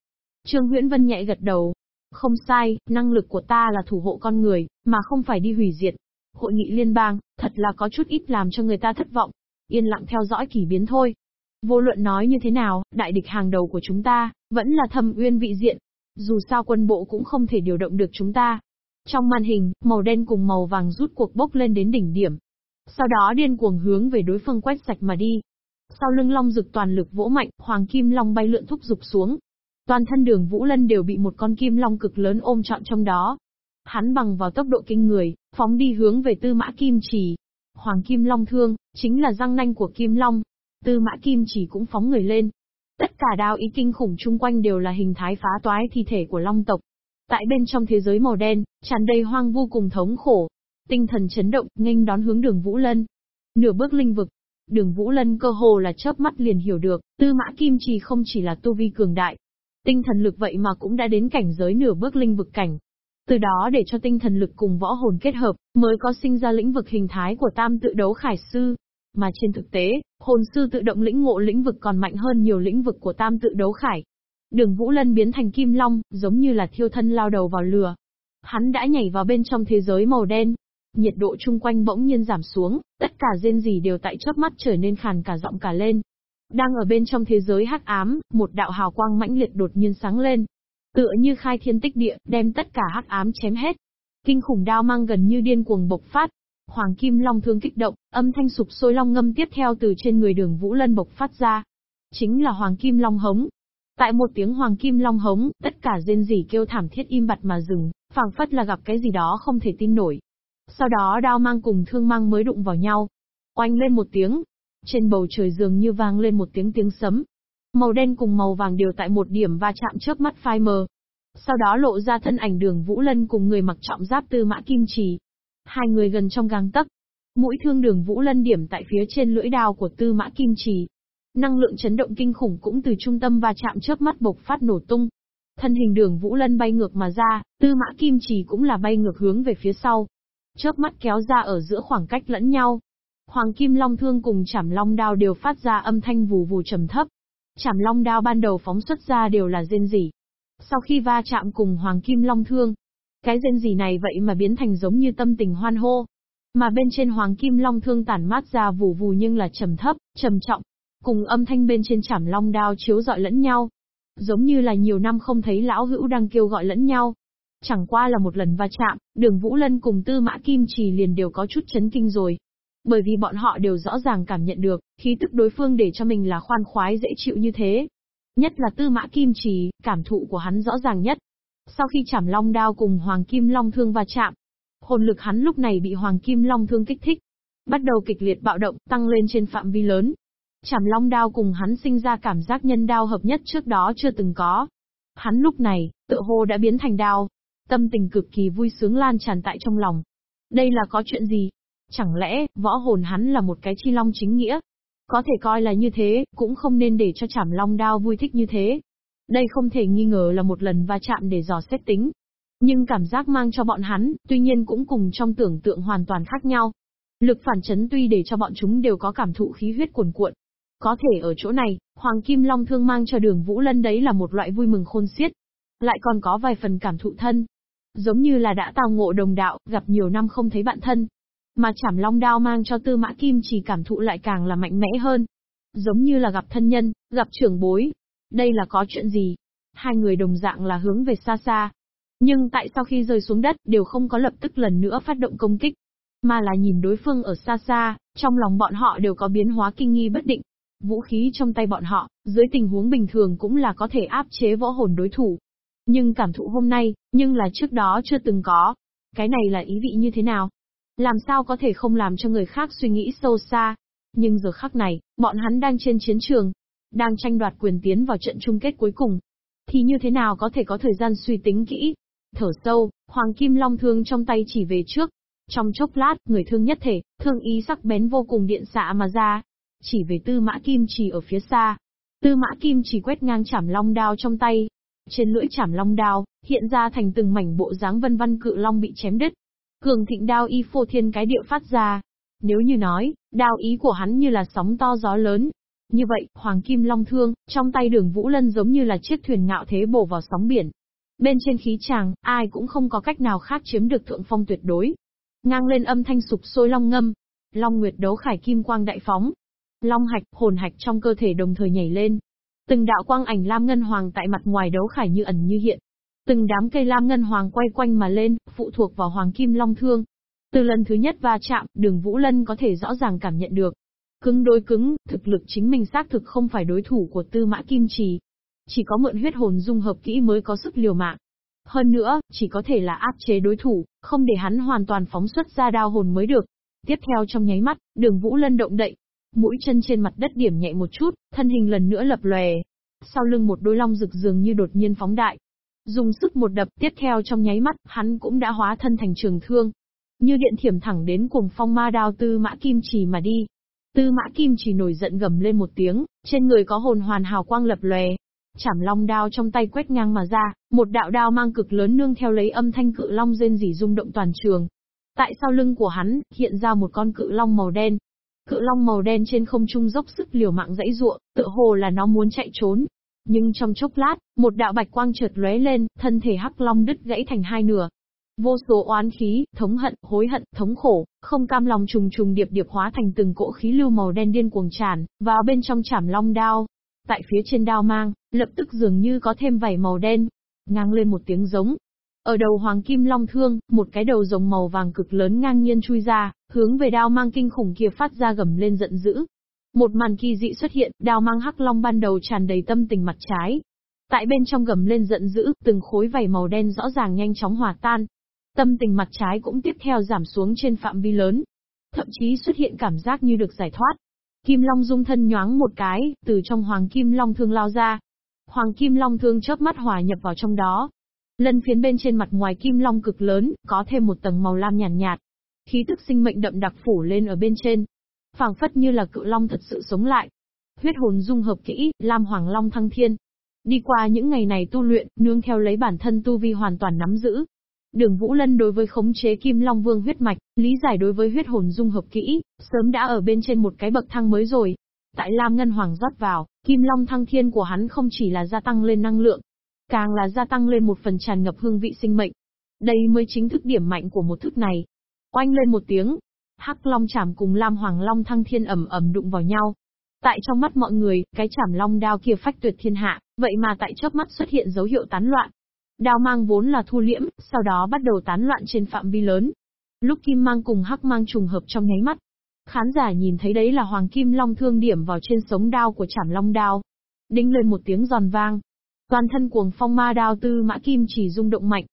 Trương Huyễn Vân nhẹ gật đầu. Không sai, năng lực của ta là thủ hộ con người, mà không phải đi hủy diệt. Hội nghị liên bang, thật là có chút ít làm cho người ta thất vọng. Yên lặng theo dõi kỳ biến thôi. Vô luận nói như thế nào, đại địch hàng đầu của chúng ta, vẫn là thâm uyên vị diện. Dù sao quân bộ cũng không thể điều động được chúng ta, trong màn hình, màu đen cùng màu vàng rút cuộc bốc lên đến đỉnh điểm. Sau đó điên cuồng hướng về đối phương quét sạch mà đi. Sau lưng long rực toàn lực vỗ mạnh, hoàng kim long bay lượn thúc dục xuống. Toàn thân đường Vũ Lân đều bị một con kim long cực lớn ôm trọn trong đó. Hắn bằng vào tốc độ kinh người, phóng đi hướng về tư mã kim chỉ. Hoàng kim long thương, chính là răng nanh của kim long. Tư mã kim chỉ cũng phóng người lên. Tất cả đao ý kinh khủng chung quanh đều là hình thái phá toái thi thể của long tộc. Tại bên trong thế giới màu đen, tràn đầy hoang vu cùng thống khổ. Tinh thần chấn động, nghênh đón hướng đường Vũ Lân. Nửa bước linh vực. Đường Vũ Lân cơ hồ là chớp mắt liền hiểu được, tư mã kim trì không chỉ là tu vi cường đại. Tinh thần lực vậy mà cũng đã đến cảnh giới nửa bước linh vực cảnh. Từ đó để cho tinh thần lực cùng võ hồn kết hợp, mới có sinh ra lĩnh vực hình thái của tam tự đấu khải sư. Mà trên thực tế, hồn sư tự động lĩnh ngộ lĩnh vực còn mạnh hơn nhiều lĩnh vực của tam tự đấu khải. Đường Vũ Lân biến thành kim long, giống như là thiêu thân lao đầu vào lửa. Hắn đã nhảy vào bên trong thế giới màu đen. Nhiệt độ chung quanh bỗng nhiên giảm xuống, tất cả rên rỉ đều tại chớp mắt trở nên khàn cả giọng cả lên. Đang ở bên trong thế giới hắc ám, một đạo hào quang mãnh liệt đột nhiên sáng lên. Tựa như khai thiên tích địa, đem tất cả hắc ám chém hết. Kinh khủng đao mang gần như điên cuồng bộc phát. Hoàng kim long thương kích động, âm thanh sụp sôi long ngâm tiếp theo từ trên người đường Vũ Lân bộc phát ra. Chính là hoàng kim long hống. Tại một tiếng hoàng kim long hống, tất cả rên rỉ kêu thảm thiết im bặt mà dừng, phảng phất là gặp cái gì đó không thể tin nổi. Sau đó đao mang cùng thương mang mới đụng vào nhau. Oanh lên một tiếng, trên bầu trời dường như vang lên một tiếng tiếng sấm. Màu đen cùng màu vàng đều tại một điểm va chạm chớp mắt phai mờ. Sau đó lộ ra thân ảnh đường Vũ Lân cùng người mặc trọng giáp tư mã kim trì. Hai người gần trong gang tấc. Mũi thương đường Vũ Lân điểm tại phía trên lưỡi đao của tư mã kim trì. Năng lượng chấn động kinh khủng cũng từ trung tâm va chạm chớp mắt bộc phát nổ tung. Thân hình đường Vũ Lân bay ngược mà ra, tư mã kim trì cũng là bay ngược hướng về phía sau. Chớp mắt kéo ra ở giữa khoảng cách lẫn nhau, Hoàng Kim Long Thương cùng Chảm Long Đao đều phát ra âm thanh vù vù trầm thấp. Chảm Long Đao ban đầu phóng xuất ra đều là rên rỉ. Sau khi va chạm cùng Hoàng Kim Long Thương, cái rên rỉ này vậy mà biến thành giống như tâm tình hoan hô. Mà bên trên Hoàng Kim Long Thương tản mát ra vù vù nhưng là trầm thấp, trầm trọng, cùng âm thanh bên trên Chảm Long Đao chiếu dọi lẫn nhau. Giống như là nhiều năm không thấy lão hữu đang kêu gọi lẫn nhau. Chẳng qua là một lần va chạm, đường Vũ Lân cùng Tư Mã Kim Trì liền đều có chút chấn kinh rồi. Bởi vì bọn họ đều rõ ràng cảm nhận được, khí tức đối phương để cho mình là khoan khoái dễ chịu như thế. Nhất là tư mã kim trì, cảm thụ của hắn rõ ràng nhất. Sau khi chảm long đao cùng hoàng kim long thương va chạm, hồn lực hắn lúc này bị hoàng kim long thương kích thích. Bắt đầu kịch liệt bạo động, tăng lên trên phạm vi lớn. Chảm long đao cùng hắn sinh ra cảm giác nhân đao hợp nhất trước đó chưa từng có. Hắn lúc này, tự hồ đã biến thành đao. Tâm tình cực kỳ vui sướng lan tràn tại trong lòng. Đây là có chuyện gì? Chẳng lẽ, võ hồn hắn là một cái chi long chính nghĩa? Có thể coi là như thế, cũng không nên để cho chảm long đao vui thích như thế. Đây không thể nghi ngờ là một lần va chạm để dò xét tính. Nhưng cảm giác mang cho bọn hắn, tuy nhiên cũng cùng trong tưởng tượng hoàn toàn khác nhau. Lực phản chấn tuy để cho bọn chúng đều có cảm thụ khí huyết cuồn cuộn. Có thể ở chỗ này, Hoàng Kim Long thương mang cho đường Vũ Lân đấy là một loại vui mừng khôn xiết. Lại còn có vài phần cảm thụ thân. Giống như là đã tào ngộ đồng đạo, gặp nhiều năm không thấy bạn thân, mà chảm long đao mang cho tư mã kim chỉ cảm thụ lại càng là mạnh mẽ hơn. Giống như là gặp thân nhân, gặp trưởng bối. Đây là có chuyện gì? Hai người đồng dạng là hướng về xa xa. Nhưng tại sau khi rơi xuống đất đều không có lập tức lần nữa phát động công kích. Mà là nhìn đối phương ở xa xa, trong lòng bọn họ đều có biến hóa kinh nghi bất định. Vũ khí trong tay bọn họ, dưới tình huống bình thường cũng là có thể áp chế võ hồn đối thủ. Nhưng cảm thụ hôm nay, nhưng là trước đó chưa từng có. Cái này là ý vị như thế nào? Làm sao có thể không làm cho người khác suy nghĩ sâu xa. Nhưng giờ khắc này, bọn hắn đang trên chiến trường, đang tranh đoạt quyền tiến vào trận chung kết cuối cùng. Thì như thế nào có thể có thời gian suy tính kỹ? Thở sâu, Hoàng Kim Long thương trong tay chỉ về trước. Trong chốc lát, người thương nhất thể, thương ý sắc bén vô cùng điện xạ mà ra. Chỉ về tư mã kim chỉ ở phía xa. Tư mã kim chỉ quét ngang chảm long đao trong tay. Trên lưỡi chảm long đao, hiện ra thành từng mảnh bộ dáng vân văn cự long bị chém đứt. Cường thịnh đao y phô thiên cái địa phát ra. Nếu như nói, đao ý của hắn như là sóng to gió lớn. Như vậy, Hoàng Kim Long Thương, trong tay đường Vũ Lân giống như là chiếc thuyền ngạo thế bổ vào sóng biển. Bên trên khí tràng, ai cũng không có cách nào khác chiếm được thượng phong tuyệt đối. Ngang lên âm thanh sụp sôi long ngâm. Long Nguyệt đấu khải kim quang đại phóng. Long hạch, hồn hạch trong cơ thể đồng thời nhảy lên. Từng đạo quang ảnh lam ngân hoàng tại mặt ngoài đấu khải như ẩn như hiện, Từng đám cây lam ngân hoàng quay quanh mà lên, phụ thuộc vào hoàng kim long thương. Từ lần thứ nhất va chạm, đường Vũ Lân có thể rõ ràng cảm nhận được. Cứng đối cứng, thực lực chính mình xác thực không phải đối thủ của tư mã kim trì. Chỉ có mượn huyết hồn dung hợp kỹ mới có sức liều mạng. Hơn nữa, chỉ có thể là áp chế đối thủ, không để hắn hoàn toàn phóng xuất ra đao hồn mới được. Tiếp theo trong nháy mắt, đường Vũ Lân động đậy. Mũi chân trên mặt đất điểm nhẹ một chút, thân hình lần nữa lập lòe. Sau lưng một đôi long rực dường như đột nhiên phóng đại, Dùng sức một đập tiếp theo trong nháy mắt, hắn cũng đã hóa thân thành trường thương. Như điện thiểm thẳng đến cùng phong ma đao tư mã kim trì mà đi. Tư mã kim chỉ nổi giận gầm lên một tiếng, trên người có hồn hoàn hào quang lập lòe. chảm long đao trong tay quét ngang mà ra, một đạo đao mang cực lớn nương theo lấy âm thanh cự long rên rỉ rung động toàn trường. Tại sau lưng của hắn, hiện ra một con cự long màu đen. Cự long màu đen trên không trung dốc sức liều mạng dãy ruộng, tựa hồ là nó muốn chạy trốn. Nhưng trong chốc lát, một đạo bạch quang chợt lóe lên, thân thể hắc long đứt gãy thành hai nửa, Vô số oán khí, thống hận, hối hận, thống khổ, không cam lòng trùng trùng điệp điệp hóa thành từng cỗ khí lưu màu đen điên cuồng tràn, vào bên trong chảm long đao. Tại phía trên đao mang, lập tức dường như có thêm vảy màu đen, ngang lên một tiếng giống. Ở đầu hoàng kim long thương, một cái đầu rồng màu vàng cực lớn ngang nhiên chui ra, hướng về đao mang kinh khủng kia phát ra gầm lên giận dữ. Một màn kỳ dị xuất hiện, đao mang hắc long ban đầu tràn đầy tâm tình mặt trái, Tại bên trong gầm lên giận dữ, từng khối vảy màu đen rõ ràng nhanh chóng hòa tan, Tâm tình mặt trái cũng tiếp theo giảm xuống trên phạm vi lớn. Thậm chí xuất hiện cảm giác như được giải thoát. Kim Long dung thân nhoáng một cái, từ trong Hoàng Kim Long thương lao ra. Hoàng Kim Long thương chớp mắt hòa nhập vào trong đó. Lân phiến bên trên mặt ngoài Kim Long cực lớn, có thêm một tầng màu lam nhàn nhạt, nhạt. Khí tức sinh mệnh đậm đặc phủ lên ở bên trên phảng phất như là cự long thật sự sống lại. Huyết hồn dung hợp kỹ, Lam Hoàng Long thăng thiên. Đi qua những ngày này tu luyện, nương theo lấy bản thân tu vi hoàn toàn nắm giữ, Đường Vũ Lân đối với khống chế Kim Long Vương huyết mạch, lý giải đối với huyết hồn dung hợp kỹ, sớm đã ở bên trên một cái bậc thang mới rồi. Tại Lam Ngân Hoàng rót vào, Kim Long thăng thiên của hắn không chỉ là gia tăng lên năng lượng, càng là gia tăng lên một phần tràn ngập hương vị sinh mệnh. Đây mới chính thức điểm mạnh của một thức này. Oanh lên một tiếng, Hắc Long chảm cùng Lam Hoàng Long thăng thiên ẩm ẩm đụng vào nhau. Tại trong mắt mọi người, cái chảm long đao kia phách tuyệt thiên hạ, vậy mà tại chớp mắt xuất hiện dấu hiệu tán loạn, Đao mang vốn là thu liễm, sau đó bắt đầu tán loạn trên phạm vi lớn. Lúc kim mang cùng hắc mang trùng hợp trong nháy mắt. Khán giả nhìn thấy đấy là hoàng kim long thương điểm vào trên sống đao của chảm long đao. Đinh lên một tiếng giòn vang. Toàn thân cuồng phong ma đao tư mã kim chỉ rung động mạnh.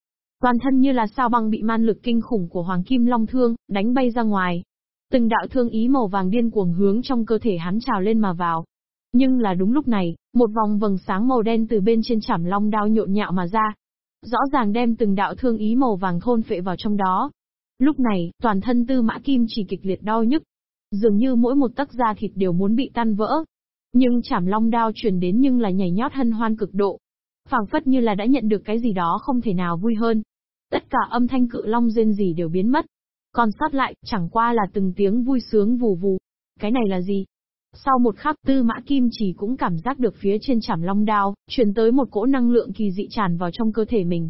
Toàn thân như là sao băng bị man lực kinh khủng của hoàng kim long thương, đánh bay ra ngoài. Từng đạo thương ý màu vàng điên cuồng hướng trong cơ thể hắn trào lên mà vào. Nhưng là đúng lúc này, một vòng vầng sáng màu đen từ bên trên chảm long đao nhộn nhạo mà ra, Rõ ràng đem từng đạo thương ý màu vàng thôn phệ vào trong đó. Lúc này, toàn thân tư mã kim chỉ kịch liệt đau nhức. Dường như mỗi một tấc da thịt đều muốn bị tan vỡ. Nhưng chảm long đao truyền đến nhưng là nhảy nhót hân hoan cực độ. phảng phất như là đã nhận được cái gì đó không thể nào vui hơn. Tất cả âm thanh cự long rên gì đều biến mất. Còn sót lại, chẳng qua là từng tiếng vui sướng vù vù. Cái này là gì? Sau một khắc tư mã kim chỉ cũng cảm giác được phía trên chảm long đao, chuyển tới một cỗ năng lượng kỳ dị tràn vào trong cơ thể mình.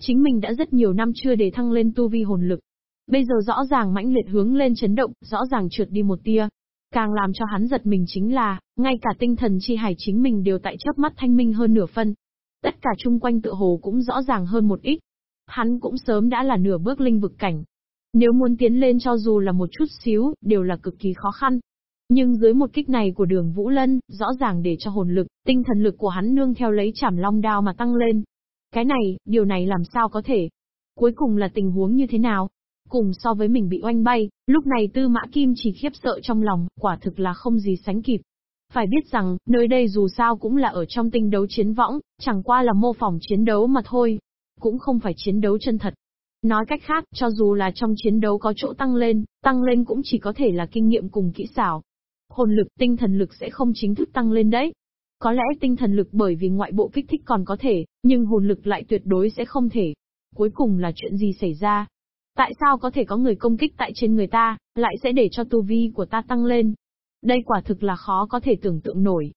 Chính mình đã rất nhiều năm chưa để thăng lên tu vi hồn lực. Bây giờ rõ ràng mãnh liệt hướng lên chấn động, rõ ràng trượt đi một tia. Càng làm cho hắn giật mình chính là, ngay cả tinh thần chi hải chính mình đều tại chớp mắt thanh minh hơn nửa phân. Tất cả chung quanh tự hồ cũng rõ ràng hơn một ít. Hắn cũng sớm đã là nửa bước linh vực cảnh. Nếu muốn tiến lên cho dù là một chút xíu, đều là cực kỳ khó khăn. Nhưng dưới một kích này của đường Vũ Lân, rõ ràng để cho hồn lực, tinh thần lực của hắn nương theo lấy chảm long đao mà tăng lên. Cái này, điều này làm sao có thể? Cuối cùng là tình huống như thế nào? Cùng so với mình bị oanh bay, lúc này tư mã kim chỉ khiếp sợ trong lòng, quả thực là không gì sánh kịp. Phải biết rằng, nơi đây dù sao cũng là ở trong tinh đấu chiến võng, chẳng qua là mô phỏng chiến đấu mà thôi. Cũng không phải chiến đấu chân thật. Nói cách khác, cho dù là trong chiến đấu có chỗ tăng lên, tăng lên cũng chỉ có thể là kinh nghiệm cùng kỹ xảo hồn lực, tinh thần lực sẽ không chính thức tăng lên đấy. Có lẽ tinh thần lực bởi vì ngoại bộ kích thích còn có thể, nhưng hồn lực lại tuyệt đối sẽ không thể. Cuối cùng là chuyện gì xảy ra? Tại sao có thể có người công kích tại trên người ta, lại sẽ để cho tu vi của ta tăng lên? Đây quả thực là khó có thể tưởng tượng nổi.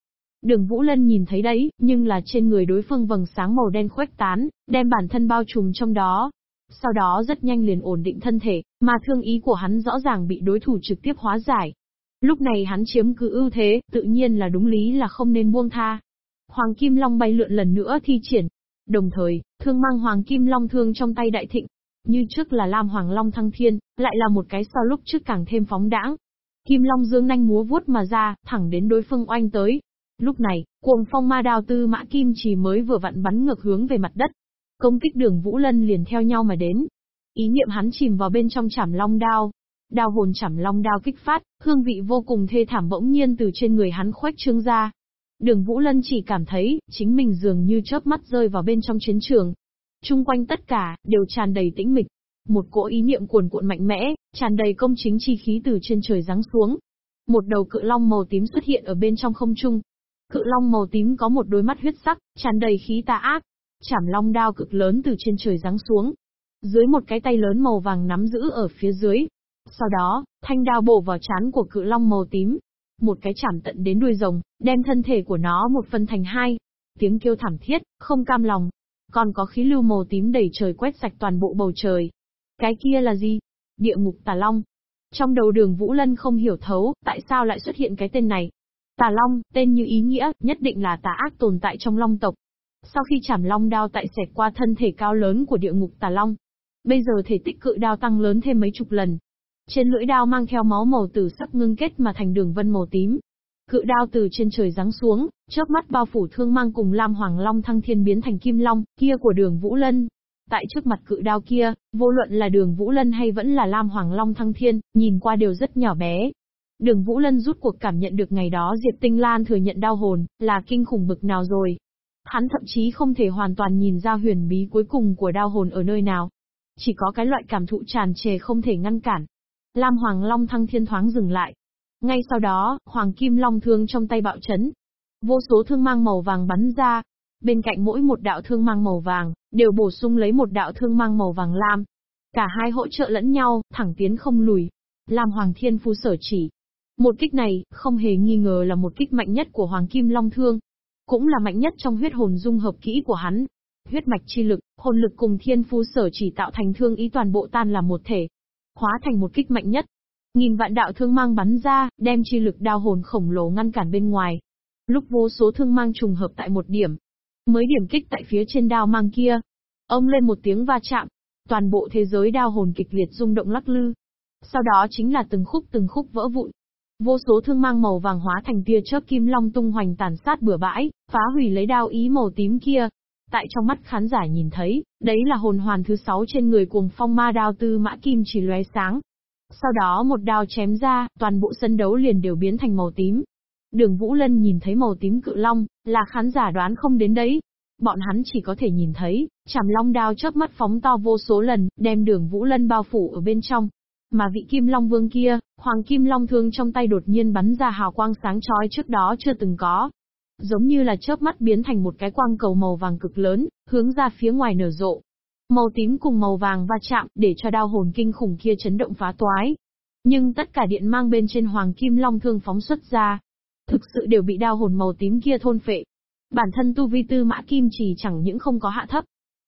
Đường Vũ Lân nhìn thấy đấy, nhưng là trên người đối phương vầng sáng màu đen khuếch tán, đem bản thân bao trùm trong đó. Sau đó rất nhanh liền ổn định thân thể, mà thương ý của hắn rõ ràng bị đối thủ trực tiếp hóa giải, Lúc này hắn chiếm cứ ưu thế, tự nhiên là đúng lý là không nên buông tha. Hoàng Kim Long bay lượn lần nữa thi triển. Đồng thời, thương mang Hoàng Kim Long thương trong tay đại thịnh. Như trước là Lam Hoàng Long thăng thiên, lại là một cái so lúc trước càng thêm phóng đãng. Kim Long dương nanh múa vuốt mà ra, thẳng đến đối phương oanh tới. Lúc này, cuồng phong ma đào tư mã kim chỉ mới vừa vặn bắn ngược hướng về mặt đất. Công kích đường Vũ Lân liền theo nhau mà đến. Ý niệm hắn chìm vào bên trong chảm long đao, Đao hồn chảm long đao kích phát, hương vị vô cùng thê thảm bỗng nhiên từ trên người hắn khuếch trương ra. Đường Vũ Lân chỉ cảm thấy, chính mình dường như chớp mắt rơi vào bên trong chiến trường. Trung quanh tất cả, đều tràn đầy tĩnh mịch. Một cỗ ý niệm cuồn cuộn mạnh mẽ, tràn đầy công chính chi khí từ trên trời giáng xuống. Một đầu cự long màu tím xuất hiện ở bên trong không trung. Cự long màu tím có một đôi mắt huyết sắc, tràn đầy khí tà ác. Chảm long đao cực lớn từ trên trời giáng xuống. Dưới một cái tay lớn màu vàng nắm giữ ở phía dưới. Sau đó, thanh đao bổ vào chán của cự long màu tím. Một cái chảm tận đến đuôi rồng, đem thân thể của nó một phần thành hai. Tiếng kêu thảm thiết, không cam lòng. Còn có khí lưu màu tím đầy trời quét sạch toàn bộ bầu trời. Cái kia là gì? Địa ngục tà long. Trong đầu đường Vũ Lân không hiểu thấu, tại sao lại xuất hiện cái tên này. Tà Long, tên như ý nghĩa, nhất định là tà ác tồn tại trong Long tộc. Sau khi chảm Long đao tại xẹt qua thân thể cao lớn của địa ngục Tà Long, bây giờ thể tích cự đao tăng lớn thêm mấy chục lần. Trên lưỡi đao mang theo máu màu tử sắc ngưng kết mà thành đường vân màu tím. Cự đao từ trên trời giáng xuống, chớp mắt bao phủ thương mang cùng Lam Hoàng Long thăng thiên biến thành Kim Long, kia của đường Vũ Lân. Tại trước mặt cự đao kia, vô luận là đường Vũ Lân hay vẫn là Lam Hoàng Long thăng thiên, nhìn qua đều rất nhỏ bé, Đường Vũ Lân rút cuộc cảm nhận được ngày đó Diệp Tinh Lan thừa nhận đau hồn, là kinh khủng bực nào rồi. Hắn thậm chí không thể hoàn toàn nhìn ra huyền bí cuối cùng của đau hồn ở nơi nào. Chỉ có cái loại cảm thụ tràn trề không thể ngăn cản. Lam Hoàng Long thăng thiên thoáng dừng lại. Ngay sau đó, Hoàng Kim Long thương trong tay bạo chấn. Vô số thương mang màu vàng bắn ra. Bên cạnh mỗi một đạo thương mang màu vàng, đều bổ sung lấy một đạo thương mang màu vàng lam. Cả hai hỗ trợ lẫn nhau, thẳng tiến không lùi. Lam Hoàng Thiên Phu sở chỉ, một kích này, không hề nghi ngờ là một kích mạnh nhất của Hoàng Kim Long Thương. Cũng là mạnh nhất trong huyết hồn dung hợp kỹ của hắn. Huyết mạch chi lực, hồn lực cùng thiên phu sở chỉ tạo thành thương ý toàn bộ tan làm một thể. Hóa thành một kích mạnh nhất. Nghìn vạn đạo thương mang bắn ra, đem chi lực đao hồn khổng lồ ngăn cản bên ngoài. Lúc vô số thương mang trùng hợp tại một điểm. Mới điểm kích tại phía trên đao mang kia. Ông lên một tiếng va chạm. Toàn bộ thế giới đao hồn kịch liệt rung động lắc lư. Sau đó chính là từng khúc từng khúc vỡ vụn, Vô số thương mang màu vàng hóa thành tia chớp kim long tung hoành tàn sát bừa bãi, phá hủy lấy đao ý màu tím kia. Tại trong mắt khán giả nhìn thấy, đấy là hồn hoàn thứ sáu trên người cuồng phong ma đao tư mã kim chỉ lóe sáng. Sau đó một đao chém ra, toàn bộ sân đấu liền đều biến thành màu tím. Đường Vũ Lân nhìn thấy màu tím cự long, là khán giả đoán không đến đấy. Bọn hắn chỉ có thể nhìn thấy, chảm long đao chớp mắt phóng to vô số lần, đem đường Vũ Lân bao phủ ở bên trong, mà vị Kim Long Vương kia, Hoàng Kim Long thương trong tay đột nhiên bắn ra hào quang sáng chói trước đó chưa từng có. Giống như là chớp mắt biến thành một cái quang cầu màu vàng cực lớn, hướng ra phía ngoài nở rộ. Màu tím cùng màu vàng va chạm để cho đao hồn kinh khủng kia chấn động phá toái. Nhưng tất cả điện mang bên trên Hoàng Kim Long thương phóng xuất ra, thực sự đều bị đao hồn màu tím kia thôn phệ. Bản thân tu vi tư mã kim chỉ chẳng những không có hạ thấp,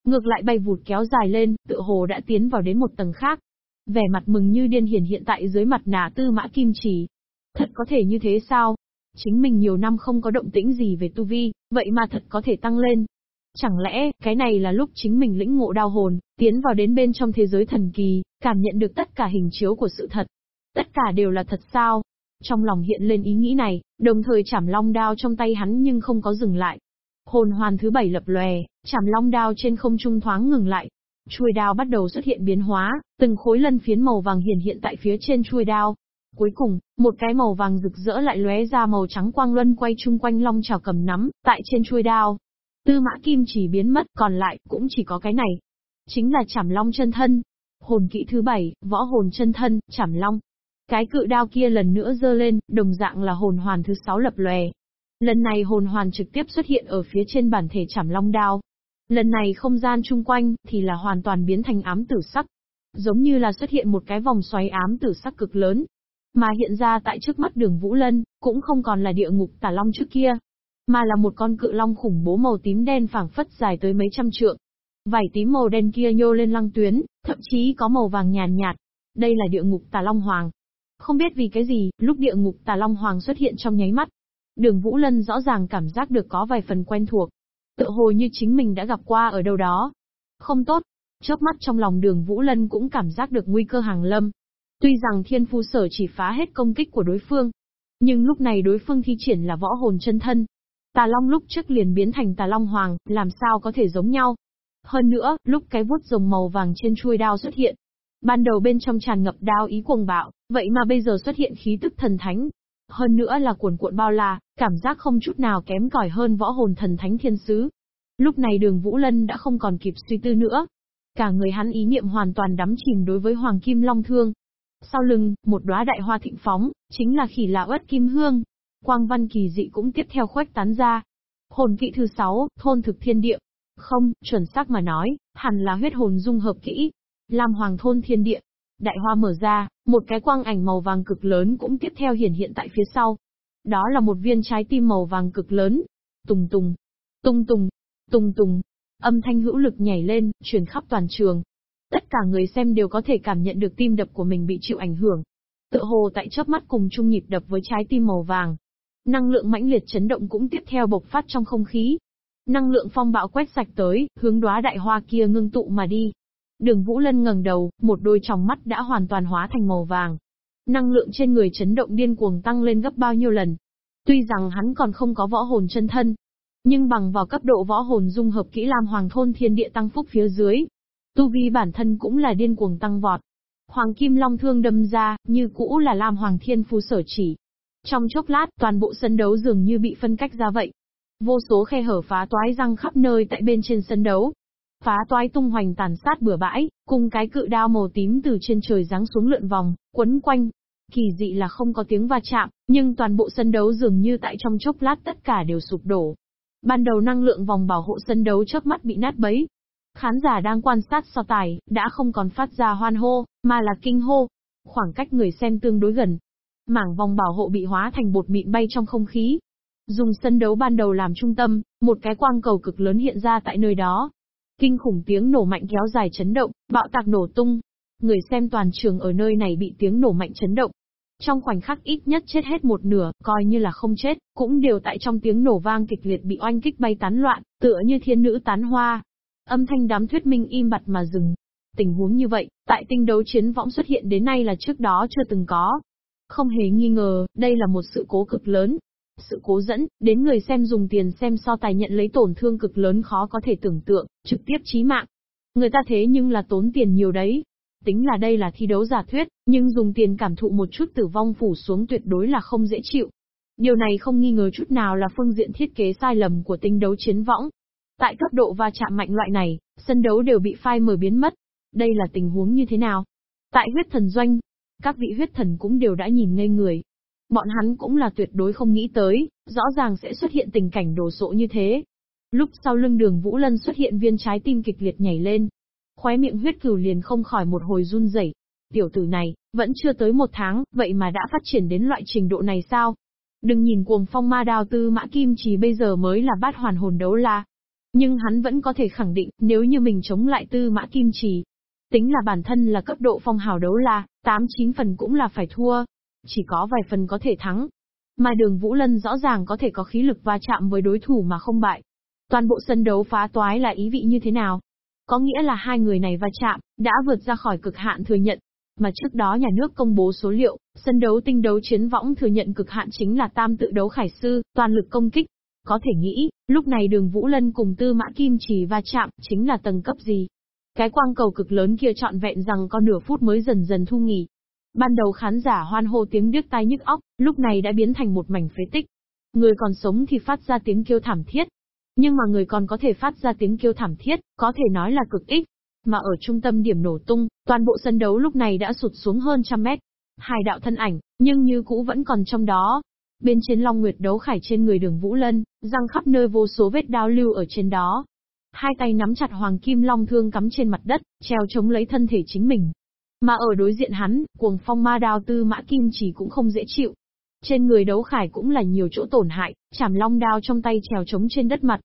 ngược lại bay vụt kéo dài lên, tự hồ đã tiến vào đến một tầng khác. Vẻ mặt mừng như điên hiển hiện tại dưới mặt nà tư mã kim chỉ. Thật có thể như thế sao? Chính mình nhiều năm không có động tĩnh gì về tu vi, vậy mà thật có thể tăng lên. Chẳng lẽ, cái này là lúc chính mình lĩnh ngộ đao hồn, tiến vào đến bên trong thế giới thần kỳ, cảm nhận được tất cả hình chiếu của sự thật. Tất cả đều là thật sao? Trong lòng hiện lên ý nghĩ này, đồng thời chảm long đao trong tay hắn nhưng không có dừng lại. Hồn hoàn thứ bảy lập lòe, chảm long đao trên không trung thoáng ngừng lại, Chuôi đao bắt đầu xuất hiện biến hóa, từng khối lân phiến màu vàng hiển hiện tại phía trên chuôi đao. Cuối cùng, một cái màu vàng rực rỡ lại lóe ra màu trắng quang luân quay chung quanh long trào cầm nắm, tại trên chuôi đao. Tư mã kim chỉ biến mất, còn lại, cũng chỉ có cái này. Chính là chảm long chân thân. Hồn kỹ thứ bảy, võ hồn chân thân, chảm long. Cái cự đao kia lần nữa dơ lên, đồng dạng là hồn hoàn thứ sáu lập lòe. Lần này hồn hoàn trực tiếp xuất hiện ở phía trên bản thể chảm long đao. Lần này không gian chung quanh, thì là hoàn toàn biến thành ám tử sắc. Giống như là xuất hiện một cái vòng xoáy ám tử sắc cực lớn. Mà hiện ra tại trước mắt đường Vũ Lân, cũng không còn là địa ngục tà long trước kia. Mà là một con cự long khủng bố màu tím đen phảng phất dài tới mấy trăm trượng. Vảy tím màu đen kia nhô lên lăng tuyến, thậm chí có màu vàng nhàn nhạt. Đây là địa ngục tà long hoàng. Không biết vì cái gì, lúc địa ngục tà long hoàng xuất hiện trong nháy mắt. Đường Vũ Lân rõ ràng cảm giác được có vài phần quen thuộc. Tự hồ như chính mình đã gặp qua ở đâu đó. Không tốt. Chớp mắt trong lòng đường Vũ Lân cũng cảm giác được nguy cơ hàng lâm. Tuy rằng thiên phu sở chỉ phá hết công kích của đối phương. Nhưng lúc này đối phương thi triển là võ hồn chân thân. Tà Long lúc trước liền biến thành Tà Long Hoàng, làm sao có thể giống nhau. Hơn nữa, lúc cái vuốt rồng màu vàng trên chuôi đao xuất hiện. Ban đầu bên trong tràn ngập đao ý cuồng bạo, vậy mà bây giờ xuất hiện khí tức thần thánh, hơn nữa là cuồn cuộn bao la, cảm giác không chút nào kém cỏi hơn võ hồn thần thánh thiên sứ. Lúc này đường Vũ Lân đã không còn kịp suy tư nữa. Cả người hắn ý niệm hoàn toàn đắm chìm đối với Hoàng Kim Long Thương. Sau lưng, một đóa đại hoa thịnh phóng, chính là khỉ lão ớt kim hương. Quang văn kỳ dị cũng tiếp theo khuếch tán ra. Hồn kỹ thứ sáu thôn thực thiên địa. Không, chuẩn xác mà nói, hẳn là huyết hồn dung hợp kỹ. Lam Hoàng thôn thiên địa. Đại hoa mở ra, một cái quang ảnh màu vàng cực lớn cũng tiếp theo hiển hiện tại phía sau. Đó là một viên trái tim màu vàng cực lớn. Tùng tùng, tung tùng, tung tùng. Âm thanh hữu lực nhảy lên, truyền khắp toàn trường. Tất cả người xem đều có thể cảm nhận được tim đập của mình bị chịu ảnh hưởng. Tựa hồ tại chớp mắt cùng chung nhịp đập với trái tim màu vàng. Năng lượng mãnh liệt chấn động cũng tiếp theo bộc phát trong không khí. Năng lượng phong bạo quét sạch tới, hướng đóa đại hoa kia ngưng tụ mà đi. Đường Vũ Lân ngẩng đầu, một đôi tròng mắt đã hoàn toàn hóa thành màu vàng. Năng lượng trên người chấn động điên cuồng tăng lên gấp bao nhiêu lần. Tuy rằng hắn còn không có võ hồn chân thân, nhưng bằng vào cấp độ võ hồn dung hợp kỹ Lam Hoàng thôn thiên địa tăng phúc phía dưới, tu vi bản thân cũng là điên cuồng tăng vọt. Hoàng Kim Long thương đâm ra, như cũ là Lam Hoàng Thiên Phu sở chỉ. Trong chốc lát, toàn bộ sân đấu dường như bị phân cách ra vậy. Vô số khe hở phá toái răng khắp nơi tại bên trên sân đấu. Phá toái tung hoành tàn sát bừa bãi, cùng cái cự đao màu tím từ trên trời giáng xuống lượn vòng, quấn quanh. Kỳ dị là không có tiếng va chạm, nhưng toàn bộ sân đấu dường như tại trong chốc lát tất cả đều sụp đổ. Ban đầu năng lượng vòng bảo hộ sân đấu chớp mắt bị nát bấy, Khán giả đang quan sát so tài, đã không còn phát ra hoan hô, mà là kinh hô. Khoảng cách người xem tương đối gần. Mảng vòng bảo hộ bị hóa thành bột mịn bay trong không khí. Dùng sân đấu ban đầu làm trung tâm, một cái quang cầu cực lớn hiện ra tại nơi đó. Kinh khủng tiếng nổ mạnh kéo dài chấn động, bạo tạc nổ tung. Người xem toàn trường ở nơi này bị tiếng nổ mạnh chấn động. Trong khoảnh khắc ít nhất chết hết một nửa, coi như là không chết, cũng đều tại trong tiếng nổ vang kịch liệt bị oanh kích bay tán loạn, tựa như thiên nữ tán hoa. Âm thanh đám thuyết minh im bặt mà dừng. Tình huống như vậy, tại tinh đấu chiến võng xuất hiện đến nay là trước đó chưa từng có. Không hề nghi ngờ, đây là một sự cố cực lớn. Sự cố dẫn, đến người xem dùng tiền xem so tài nhận lấy tổn thương cực lớn khó có thể tưởng tượng, trực tiếp chí mạng. Người ta thế nhưng là tốn tiền nhiều đấy. Tính là đây là thi đấu giả thuyết, nhưng dùng tiền cảm thụ một chút tử vong phủ xuống tuyệt đối là không dễ chịu. Điều này không nghi ngờ chút nào là phương diện thiết kế sai lầm của tinh đấu chiến võng. Tại cấp độ va chạm mạnh loại này, sân đấu đều bị phai mờ biến mất. Đây là tình huống như thế nào? Tại huyết thần doanh, các vị huyết thần cũng đều đã nhìn ngây người. Bọn hắn cũng là tuyệt đối không nghĩ tới, rõ ràng sẽ xuất hiện tình cảnh đồ sộ như thế. Lúc sau lưng đường Vũ Lân xuất hiện viên trái tim kịch liệt nhảy lên. Khóe miệng huyết cửu liền không khỏi một hồi run rẩy. Tiểu tử này, vẫn chưa tới một tháng, vậy mà đã phát triển đến loại trình độ này sao? Đừng nhìn cuồng phong ma đào tư mã kim chỉ bây giờ mới là bát hoàn hồn đấu la, nhưng hắn vẫn có thể khẳng định, nếu như mình chống lại tư mã kim trì, tính là bản thân là cấp độ phong hào đấu la, 8-9 phần cũng là phải thua. Chỉ có vài phần có thể thắng. Mà đường Vũ Lân rõ ràng có thể có khí lực va chạm với đối thủ mà không bại. Toàn bộ sân đấu phá toái là ý vị như thế nào? Có nghĩa là hai người này va chạm, đã vượt ra khỏi cực hạn thừa nhận. Mà trước đó nhà nước công bố số liệu, sân đấu tinh đấu chiến võng thừa nhận cực hạn chính là tam tự đấu khải sư, toàn lực công kích, có thể nghĩ, lúc này đường Vũ Lân cùng Tư Mã Kim Chỉ va chạm, chính là tầng cấp gì. Cái quang cầu cực lớn kia trọn vẹn rằng có nửa phút mới dần dần thu nghỉ. Ban đầu khán giả hoan hô tiếng điếc tai nhức óc, lúc này đã biến thành một mảnh phế tích. Người còn sống thì phát ra tiếng kêu thảm thiết. Nhưng mà người còn có thể phát ra tiếng kêu thảm thiết, có thể nói là cực ít. Mà ở trung tâm điểm nổ tung, toàn bộ sân đấu lúc này đã sụt xuống hơn trăm mét. Hai đạo thân ảnh, nhưng như cũ vẫn còn trong đó, Bên trên Long Nguyệt đấu khải trên người đường Vũ Lân, răng khắp nơi vô số vết đao lưu ở trên đó. Hai tay nắm chặt hoàng kim long thương cắm trên mặt đất, treo chống lấy thân thể chính mình. Mà ở đối diện hắn, cuồng phong ma đao tư mã kim chỉ cũng không dễ chịu. Trên người đấu khải cũng là nhiều chỗ tổn hại, chảm long đao trong tay trèo chống trên đất mặt.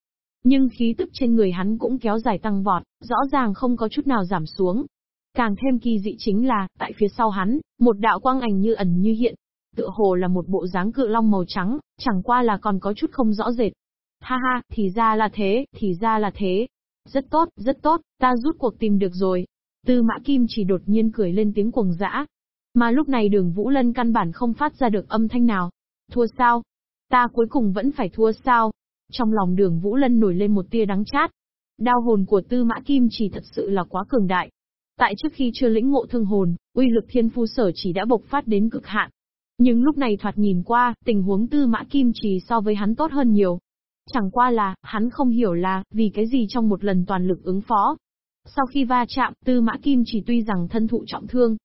Nhưng khí tức trên người hắn cũng kéo dài tăng vọt, rõ ràng không có chút nào giảm xuống. Càng thêm kỳ dị chính là, tại phía sau hắn, một đạo quang ảnh như ẩn như hiện, tựa hồ là một bộ dáng cự long màu trắng, chẳng qua là còn có chút không rõ rệt. Ha ha, thì ra là thế, thì ra là thế. Rất tốt, rất tốt, ta rút cuộc tìm được rồi. Tư mã kim chỉ đột nhiên cười lên tiếng cuồng dã. Mà lúc này đường Vũ Lân căn bản không phát ra được âm thanh nào. Thua sao? Ta cuối cùng vẫn phải thua sao? Trong lòng đường Vũ Lân nổi lên một tia đắng chát. Đao hồn của tư mã kim chỉ thật sự là quá cường đại. Tại trước khi chưa lĩnh ngộ thương hồn, uy lực thiên phu sở chỉ đã bộc phát đến cực hạn. Nhưng lúc này thoạt nhìn qua, tình huống tư mã kim trì so với hắn tốt hơn nhiều. Chẳng qua là, hắn không hiểu là, vì cái gì trong một lần toàn lực ứng phó. Sau khi va chạm, tư mã kim chỉ tuy rằng thân thụ trọng thương,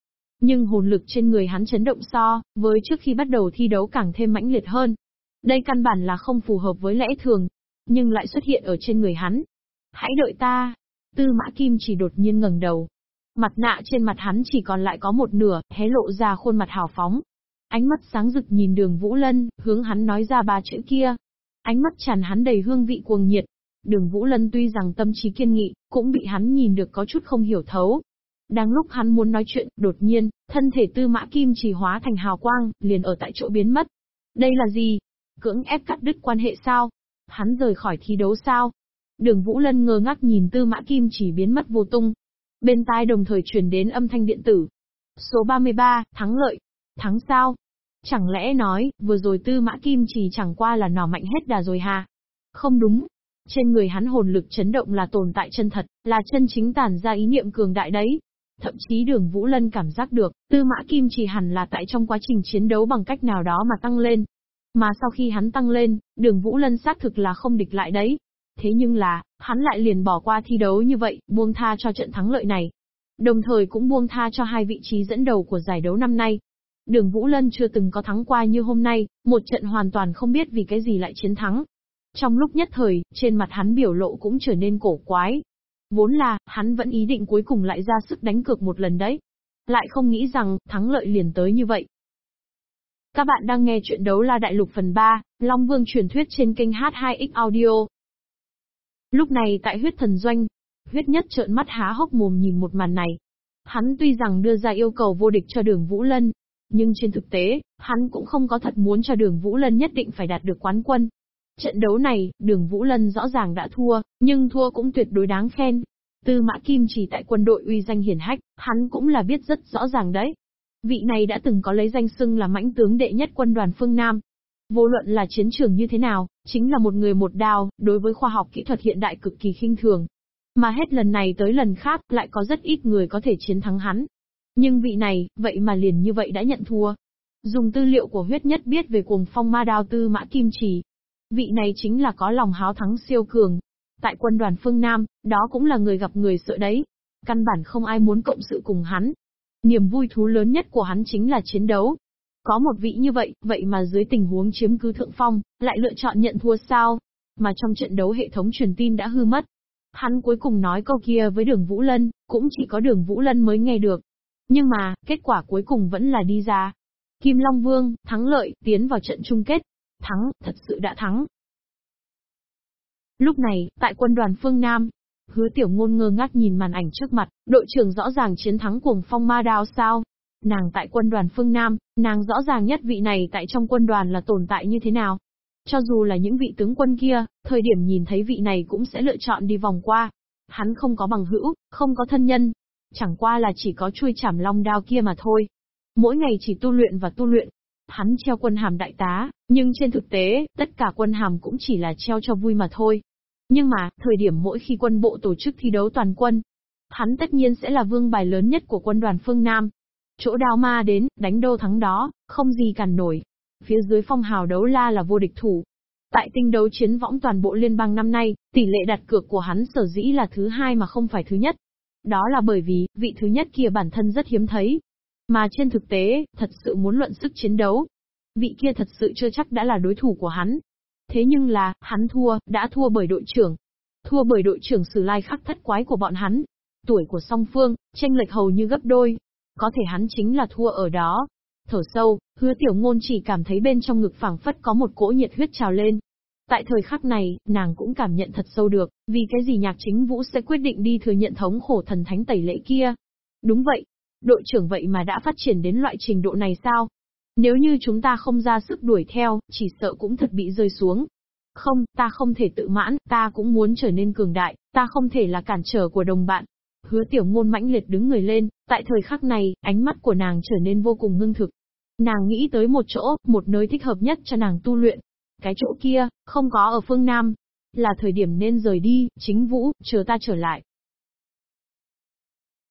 nhưng hồn lực trên người hắn chấn động so, với trước khi bắt đầu thi đấu càng thêm mãnh liệt hơn. Đây căn bản là không phù hợp với lẽ thường, nhưng lại xuất hiện ở trên người hắn. Hãy đợi ta. Tư mã kim chỉ đột nhiên ngẩng đầu. Mặt nạ trên mặt hắn chỉ còn lại có một nửa, hé lộ ra khuôn mặt hào phóng. Ánh mắt sáng rực nhìn đường Vũ Lân, hướng hắn nói ra ba chữ kia. Ánh mắt tràn hắn đầy hương vị cuồng nhiệt. Đường Vũ Lân tuy rằng tâm trí kiên nghị, cũng bị hắn nhìn được có chút không hiểu thấu. Đang lúc hắn muốn nói chuyện, đột nhiên, thân thể tư mã kim chỉ hóa thành hào quang, liền ở tại chỗ biến mất. Đây là gì? Cưỡng ép cắt đứt quan hệ sao? Hắn rời khỏi thi đấu sao? Đường Vũ Lân ngơ ngác nhìn tư mã kim chỉ biến mất vô tung. Bên tai đồng thời truyền đến âm thanh điện tử. Số 33, thắng lợi. Thắng sao? Chẳng lẽ nói, vừa rồi tư mã kim chỉ chẳng qua là nỏ mạnh hết đà rồi hà? Không đúng. Trên người hắn hồn lực chấn động là tồn tại chân thật, là chân chính tản ra ý niệm cường đại đấy. Thậm chí đường Vũ Lân cảm giác được, tư mã kim chỉ hẳn là tại trong quá trình chiến đấu bằng cách nào đó mà tăng lên. Mà sau khi hắn tăng lên, đường Vũ Lân xác thực là không địch lại đấy. Thế nhưng là, hắn lại liền bỏ qua thi đấu như vậy, buông tha cho trận thắng lợi này. Đồng thời cũng buông tha cho hai vị trí dẫn đầu của giải đấu năm nay. Đường Vũ Lân chưa từng có thắng qua như hôm nay, một trận hoàn toàn không biết vì cái gì lại chiến thắng. Trong lúc nhất thời, trên mặt hắn biểu lộ cũng trở nên cổ quái. Vốn là, hắn vẫn ý định cuối cùng lại ra sức đánh cược một lần đấy. Lại không nghĩ rằng, thắng lợi liền tới như vậy. Các bạn đang nghe chuyện đấu la đại lục phần 3, Long Vương truyền thuyết trên kênh H2X Audio. Lúc này tại huyết thần doanh, huyết nhất trợn mắt há hốc mồm nhìn một màn này. Hắn tuy rằng đưa ra yêu cầu vô địch cho đường Vũ Lân, nhưng trên thực tế, hắn cũng không có thật muốn cho đường Vũ Lân nhất định phải đạt được quán quân. Trận đấu này, đường Vũ Lân rõ ràng đã thua, nhưng thua cũng tuyệt đối đáng khen. Tư Mã Kim chỉ tại quân đội uy danh hiển hách, hắn cũng là biết rất rõ ràng đấy. Vị này đã từng có lấy danh xưng là mãnh tướng đệ nhất quân đoàn phương Nam. Vô luận là chiến trường như thế nào, chính là một người một đao, đối với khoa học kỹ thuật hiện đại cực kỳ khinh thường. Mà hết lần này tới lần khác, lại có rất ít người có thể chiến thắng hắn. Nhưng vị này, vậy mà liền như vậy đã nhận thua. Dùng tư liệu của huyết nhất biết về cuồng phong ma đao tư mã kim trì. Vị này chính là có lòng háo thắng siêu cường. Tại quân đoàn phương Nam, đó cũng là người gặp người sợ đấy. Căn bản không ai muốn cộng sự cùng hắn, Niềm vui thú lớn nhất của hắn chính là chiến đấu. Có một vị như vậy, vậy mà dưới tình huống chiếm cứ thượng phong, lại lựa chọn nhận thua sao? Mà trong trận đấu hệ thống truyền tin đã hư mất. Hắn cuối cùng nói câu kia với đường Vũ Lân, cũng chỉ có đường Vũ Lân mới nghe được. Nhưng mà, kết quả cuối cùng vẫn là đi ra. Kim Long Vương, thắng lợi, tiến vào trận chung kết. Thắng, thật sự đã thắng. Lúc này, tại quân đoàn phương Nam, Hứa tiểu ngôn ngơ ngác nhìn màn ảnh trước mặt, đội trưởng rõ ràng chiến thắng cuồng phong ma đao sao? Nàng tại quân đoàn phương Nam, nàng rõ ràng nhất vị này tại trong quân đoàn là tồn tại như thế nào? Cho dù là những vị tướng quân kia, thời điểm nhìn thấy vị này cũng sẽ lựa chọn đi vòng qua. Hắn không có bằng hữu, không có thân nhân. Chẳng qua là chỉ có chui chảm long đao kia mà thôi. Mỗi ngày chỉ tu luyện và tu luyện. Hắn treo quân hàm đại tá, nhưng trên thực tế, tất cả quân hàm cũng chỉ là treo cho vui mà thôi. Nhưng mà, thời điểm mỗi khi quân bộ tổ chức thi đấu toàn quân, hắn tất nhiên sẽ là vương bài lớn nhất của quân đoàn phương Nam. Chỗ đao ma đến, đánh đô thắng đó, không gì cản nổi. Phía dưới phong hào đấu la là vô địch thủ. Tại tinh đấu chiến võng toàn bộ liên bang năm nay, tỷ lệ đặt cược của hắn sở dĩ là thứ hai mà không phải thứ nhất. Đó là bởi vì, vị thứ nhất kia bản thân rất hiếm thấy. Mà trên thực tế, thật sự muốn luận sức chiến đấu. Vị kia thật sự chưa chắc đã là đối thủ của hắn. Thế nhưng là, hắn thua, đã thua bởi đội trưởng. Thua bởi đội trưởng Sử Lai khắc thất quái của bọn hắn. Tuổi của song phương, tranh lệch hầu như gấp đôi. Có thể hắn chính là thua ở đó. Thở sâu, hứa tiểu ngôn chỉ cảm thấy bên trong ngực phảng phất có một cỗ nhiệt huyết trào lên. Tại thời khắc này, nàng cũng cảm nhận thật sâu được, vì cái gì nhạc chính vũ sẽ quyết định đi thừa nhận thống khổ thần thánh tẩy lễ kia. Đúng vậy, đội trưởng vậy mà đã phát triển đến loại trình độ này sao? Nếu như chúng ta không ra sức đuổi theo, chỉ sợ cũng thật bị rơi xuống. Không, ta không thể tự mãn, ta cũng muốn trở nên cường đại, ta không thể là cản trở của đồng bạn. Hứa tiểu ngôn mãnh liệt đứng người lên, tại thời khắc này, ánh mắt của nàng trở nên vô cùng ngưng thực. Nàng nghĩ tới một chỗ, một nơi thích hợp nhất cho nàng tu luyện. Cái chỗ kia, không có ở phương Nam. Là thời điểm nên rời đi, chính vũ, chờ ta trở lại.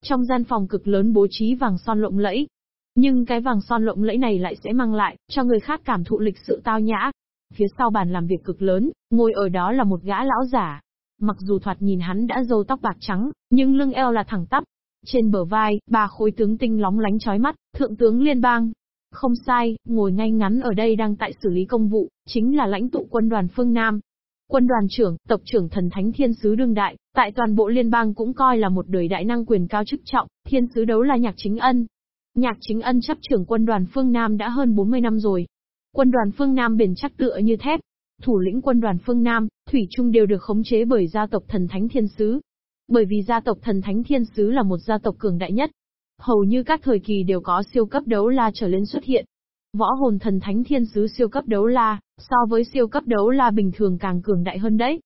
Trong gian phòng cực lớn bố trí vàng son lộng lẫy, nhưng cái vàng son lộng lẫy này lại sẽ mang lại, cho người khác cảm thụ lịch sự tao nhã. Phía sau bàn làm việc cực lớn, ngồi ở đó là một gã lão giả. Mặc dù thoạt nhìn hắn đã râu tóc bạc trắng, nhưng lưng eo là thẳng tắp. Trên bờ vai, ba khối tướng tinh lóng lánh chói mắt, thượng tướng liên bang. Không sai, ngồi ngay ngắn ở đây đang tại xử lý công vụ, chính là lãnh tụ quân đoàn phương Nam. Quân đoàn trưởng, tộc trưởng thần thánh thiên sứ đương đại, tại toàn bộ liên bang cũng coi là một đời đại năng quyền cao chức trọng, thiên sứ đấu là nhạc chính ân. Nhạc chính ân chấp trưởng quân đoàn phương Nam đã hơn 40 năm rồi. Quân đoàn phương Nam bền chắc tựa như thép. Thủ lĩnh quân đoàn phương Nam, Thủy Trung đều được khống chế bởi gia tộc thần thánh thiên sứ. Bởi vì gia tộc thần thánh thiên sứ là một gia tộc cường đại nhất, Hầu như các thời kỳ đều có siêu cấp đấu la trở lên xuất hiện. Võ hồn thần thánh thiên sứ siêu cấp đấu la, so với siêu cấp đấu la bình thường càng cường đại hơn đấy.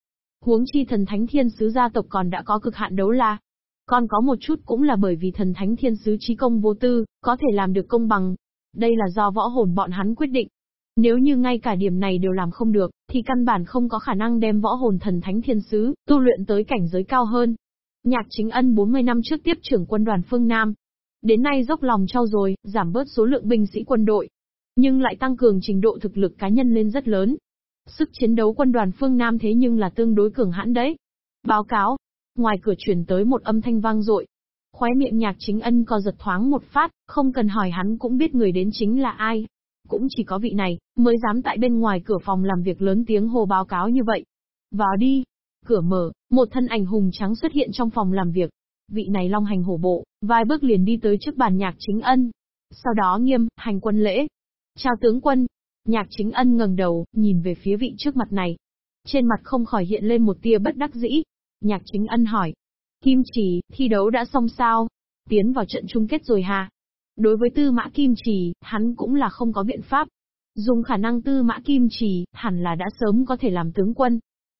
Huống chi thần thánh thiên sứ gia tộc còn đã có cực hạn đấu la. Còn có một chút cũng là bởi vì thần thánh thiên sứ trí công vô tư, có thể làm được công bằng. Đây là do võ hồn bọn hắn quyết định. Nếu như ngay cả điểm này đều làm không được, thì căn bản không có khả năng đem võ hồn thần thánh thiên sứ, tu luyện tới cảnh giới cao hơn. Nhạc chính ân 40 năm trước tiếp trưởng quân đoàn phương Nam, Đến nay dốc lòng trao dồi, giảm bớt số lượng binh sĩ quân đội, nhưng lại tăng cường trình độ thực lực cá nhân lên rất lớn. Sức chiến đấu quân đoàn phương Nam thế nhưng là tương đối cường hãn đấy. Báo cáo, ngoài cửa truyền tới một âm thanh vang dội. Khóe miệng nhạc chính ân co giật thoáng một phát, không cần hỏi hắn cũng biết người đến chính là ai. Cũng chỉ có vị này, mới dám tại bên ngoài cửa phòng làm việc lớn tiếng hồ báo cáo như vậy. Vào đi. Cửa mở, một thân ảnh hùng trắng xuất hiện trong phòng làm việc vị này long hành hổ bộ, vài bước liền đi tới trước bàn nhạc chính ân. Sau đó nghiêm, hành quân lễ. Chào tướng quân. Nhạc chính ân ngẩng đầu, nhìn về phía vị trước mặt này. Trên mặt không khỏi hiện lên một tia bất đắc dĩ. Nhạc chính ân hỏi. Kim Trì, thi đấu đã xong sao? Tiến vào trận chung kết rồi hà? Đối với tư mã Kim Trì, hắn cũng là không có biện pháp. Dùng khả năng tư mã Kim Trì, hẳn là đã sớm có thể làm tướng quân.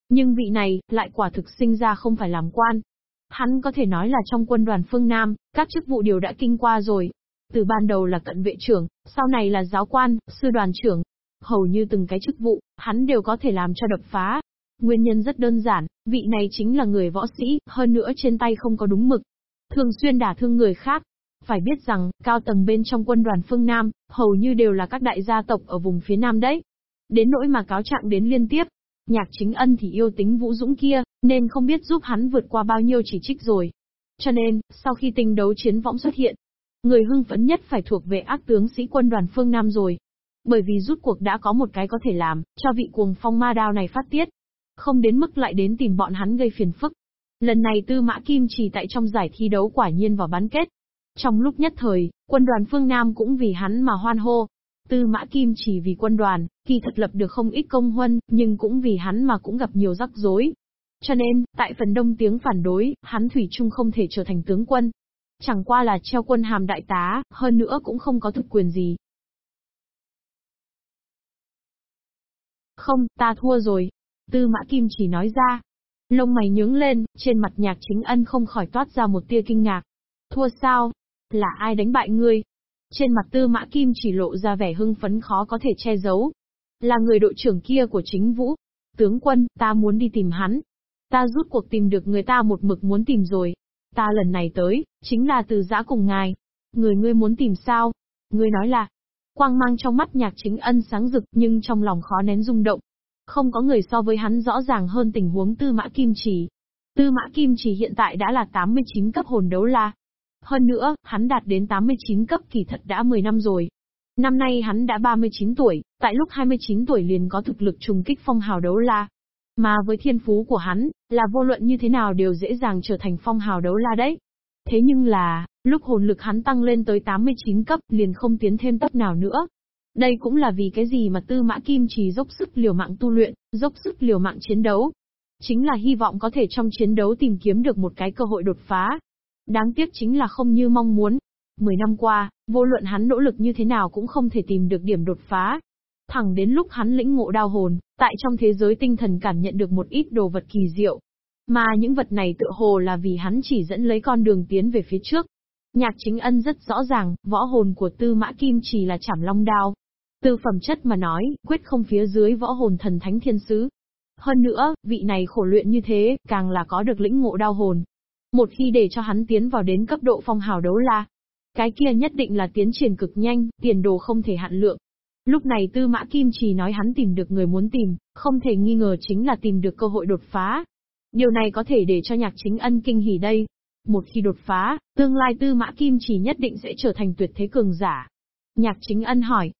Nhưng vị này, lại quả thực sinh ra không phải làm quan. Hắn có thể nói là trong quân đoàn phương Nam, các chức vụ đều đã kinh qua rồi. Từ ban đầu là cận vệ trưởng, sau này là giáo quan, sư đoàn trưởng. Hầu như từng cái chức vụ, hắn đều có thể làm cho đập phá. Nguyên nhân rất đơn giản, vị này chính là người võ sĩ, hơn nữa trên tay không có đúng mực. Thường xuyên đả thương người khác. Phải biết rằng, cao tầng bên trong quân đoàn phương Nam, hầu như đều là các đại gia tộc ở vùng phía Nam đấy. Đến nỗi mà cáo trạng đến liên tiếp, Nhạc chính ân thì yêu tính vũ dũng kia, nên không biết giúp hắn vượt qua bao nhiêu chỉ trích rồi. Cho nên, sau khi tinh đấu chiến võng xuất hiện, người hưng phấn nhất phải thuộc về ác tướng sĩ quân đoàn phương Nam rồi. Bởi vì rút cuộc đã có một cái có thể làm, cho vị cuồng phong ma đao này phát tiết. Không đến mức lại đến tìm bọn hắn gây phiền phức. Lần này Tư Mã Kim chỉ tại trong giải thi đấu quả nhiên vào bán kết. Trong lúc nhất thời, quân đoàn phương Nam cũng vì hắn mà hoan hô, Tư Mã Kim chỉ vì quân đoàn, kỳ thật lập được không ít công huân, nhưng cũng vì hắn mà cũng gặp nhiều rắc rối. Cho nên, tại phần đông tiếng phản đối, hắn Thủy chung không thể trở thành tướng quân. Chẳng qua là treo quân hàm đại tá, hơn nữa cũng không có thực quyền gì. Không, ta thua rồi. Tư Mã Kim chỉ nói ra. Lông mày nhướng lên, trên mặt nhạc chính ân không khỏi toát ra một tia kinh ngạc. Thua sao? Là ai đánh bại ngươi? Trên mặt tư mã kim chỉ lộ ra vẻ hưng phấn khó có thể che giấu. Là người đội trưởng kia của chính vũ. Tướng quân, ta muốn đi tìm hắn. Ta rút cuộc tìm được người ta một mực muốn tìm rồi. Ta lần này tới, chính là từ giã cùng ngài. Người ngươi muốn tìm sao? Ngươi nói là, quang mang trong mắt nhạc chính ân sáng rực nhưng trong lòng khó nén rung động. Không có người so với hắn rõ ràng hơn tình huống tư mã kim chỉ. Tư mã kim chỉ hiện tại đã là 89 cấp hồn đấu la. Hơn nữa, hắn đạt đến 89 cấp kỳ thật đã 10 năm rồi. Năm nay hắn đã 39 tuổi, tại lúc 29 tuổi liền có thực lực trùng kích phong hào đấu la. Mà với thiên phú của hắn, là vô luận như thế nào đều dễ dàng trở thành phong hào đấu la đấy. Thế nhưng là, lúc hồn lực hắn tăng lên tới 89 cấp liền không tiến thêm cấp nào nữa. Đây cũng là vì cái gì mà Tư Mã Kim chỉ dốc sức liều mạng tu luyện, dốc sức liều mạng chiến đấu. Chính là hy vọng có thể trong chiến đấu tìm kiếm được một cái cơ hội đột phá, Đáng tiếc chính là không như mong muốn. Mười năm qua, vô luận hắn nỗ lực như thế nào cũng không thể tìm được điểm đột phá. Thẳng đến lúc hắn lĩnh ngộ đao hồn, tại trong thế giới tinh thần cảm nhận được một ít đồ vật kỳ diệu. Mà những vật này tựa hồ là vì hắn chỉ dẫn lấy con đường tiến về phía trước. Nhạc chính ân rất rõ ràng, võ hồn của tư mã kim chỉ là chảm long đao. Từ phẩm chất mà nói, quyết không phía dưới võ hồn thần thánh thiên sứ. Hơn nữa, vị này khổ luyện như thế, càng là có được lĩnh ngộ đao hồn, một khi để cho hắn tiến vào đến cấp độ phong hào đấu la, cái kia nhất định là tiến triển cực nhanh, tiền đồ không thể hạn lượng. Lúc này Tư Mã Kim chỉ nói hắn tìm được người muốn tìm, không thể nghi ngờ chính là tìm được cơ hội đột phá. Điều này có thể để cho nhạc chính ân kinh hỉ đây. Một khi đột phá, tương lai Tư Mã Kim chỉ nhất định sẽ trở thành tuyệt thế cường giả. Nhạc chính ân hỏi.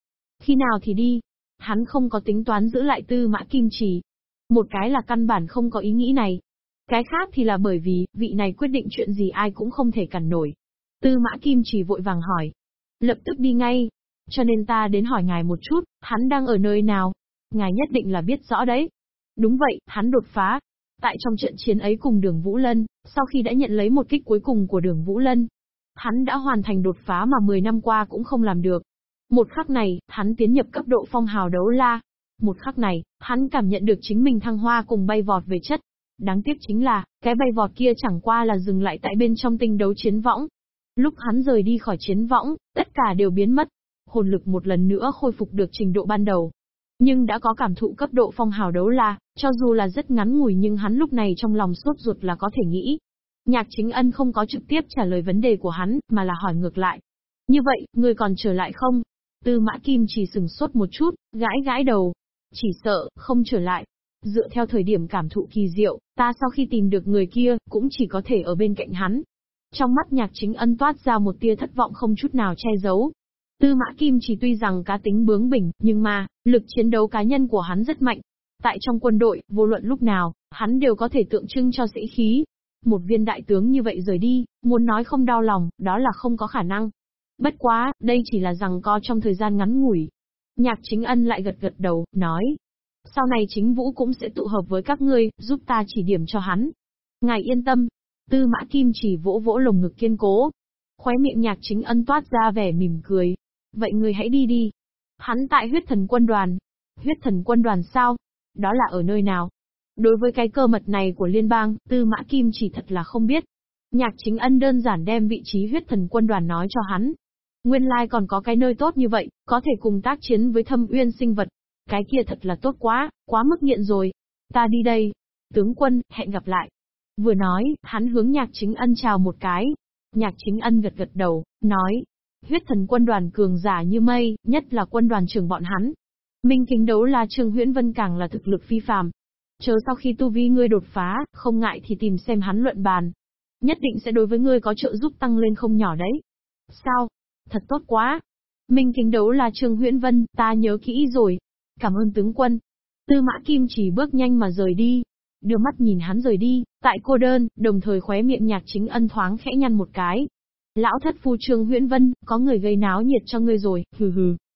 Khi nào thì đi? Hắn không có tính toán giữ lại tư mã kim Chỉ. Một cái là căn bản không có ý nghĩ này. Cái khác thì là bởi vì, vị này quyết định chuyện gì ai cũng không thể cản nổi. Tư mã kim Chỉ vội vàng hỏi. Lập tức đi ngay. Cho nên ta đến hỏi ngài một chút, hắn đang ở nơi nào? Ngài nhất định là biết rõ đấy. Đúng vậy, hắn đột phá. Tại trong trận chiến ấy cùng đường Vũ Lân, sau khi đã nhận lấy một kích cuối cùng của đường Vũ Lân, hắn đã hoàn thành đột phá mà 10 năm qua cũng không làm được. Một khắc này, hắn tiến nhập cấp độ phong hào đấu la. Một khắc này, hắn cảm nhận được chính mình thăng hoa cùng bay vọt về chất. Đáng tiếc chính là, cái bay vọt kia chẳng qua là dừng lại tại bên trong tinh đấu chiến võng. Lúc hắn rời đi khỏi chiến võng, tất cả đều biến mất. Hồn lực một lần nữa khôi phục được trình độ ban đầu. Nhưng đã có cảm thụ cấp độ phong hào đấu la, cho dù là rất ngắn ngủi nhưng hắn lúc này trong lòng suốt ruột là có thể nghĩ. Nhạc chính ân không có trực tiếp trả lời vấn đề của hắn, mà là hỏi ngược lại. Như vậy, người còn trở lại không? Tư mã kim chỉ sừng sốt một chút, gãi gãi đầu. Chỉ sợ, không trở lại. Dựa theo thời điểm cảm thụ kỳ diệu, ta sau khi tìm được người kia, cũng chỉ có thể ở bên cạnh hắn. Trong mắt nhạc chính ân toát ra một tia thất vọng không chút nào che giấu. Tư mã kim chỉ tuy rằng cá tính bướng bỉnh, nhưng mà, lực chiến đấu cá nhân của hắn rất mạnh. Tại trong quân đội, vô luận lúc nào, hắn đều có thể tượng trưng cho sĩ khí. Một viên đại tướng như vậy rời đi, muốn nói không đau lòng, đó là không có khả năng. Bất quá, đây chỉ là rằng co trong thời gian ngắn ngủi. Nhạc chính ân lại gật gật đầu, nói. Sau này chính vũ cũng sẽ tụ hợp với các ngươi, giúp ta chỉ điểm cho hắn. Ngài yên tâm. Tư mã kim chỉ vỗ vỗ lồng ngực kiên cố. Khóe miệng nhạc chính ân toát ra vẻ mỉm cười. Vậy ngươi hãy đi đi. Hắn tại huyết thần quân đoàn. Huyết thần quân đoàn sao? Đó là ở nơi nào? Đối với cái cơ mật này của liên bang, tư mã kim chỉ thật là không biết. Nhạc chính ân đơn giản đem vị trí huyết thần quân đoàn nói cho hắn. Nguyên lai còn có cái nơi tốt như vậy, có thể cùng tác chiến với thâm uyên sinh vật. Cái kia thật là tốt quá, quá mức nghiện rồi. Ta đi đây. Tướng quân, hẹn gặp lại. Vừa nói, hắn hướng nhạc chính ân chào một cái. Nhạc chính ân gật gật đầu, nói. Huyết thần quân đoàn cường giả như mây, nhất là quân đoàn trưởng bọn hắn. Minh kính đấu là Trương Huyễn Vân càng là thực lực phi phàm. Chờ sau khi tu vi ngươi đột phá, không ngại thì tìm xem hắn luận bàn. Nhất định sẽ đối với ngươi có trợ giúp tăng lên không nhỏ đấy. Sao? Thật tốt quá. Minh kính đấu là Trương Huyễn Vân, ta nhớ kỹ rồi. Cảm ơn tướng quân. Tư mã kim chỉ bước nhanh mà rời đi. Đưa mắt nhìn hắn rời đi, tại cô đơn, đồng thời khóe miệng nhạc chính ân thoáng khẽ nhăn một cái. Lão thất phu Trương Huyễn Vân, có người gây náo nhiệt cho ngươi rồi, hừ hừ.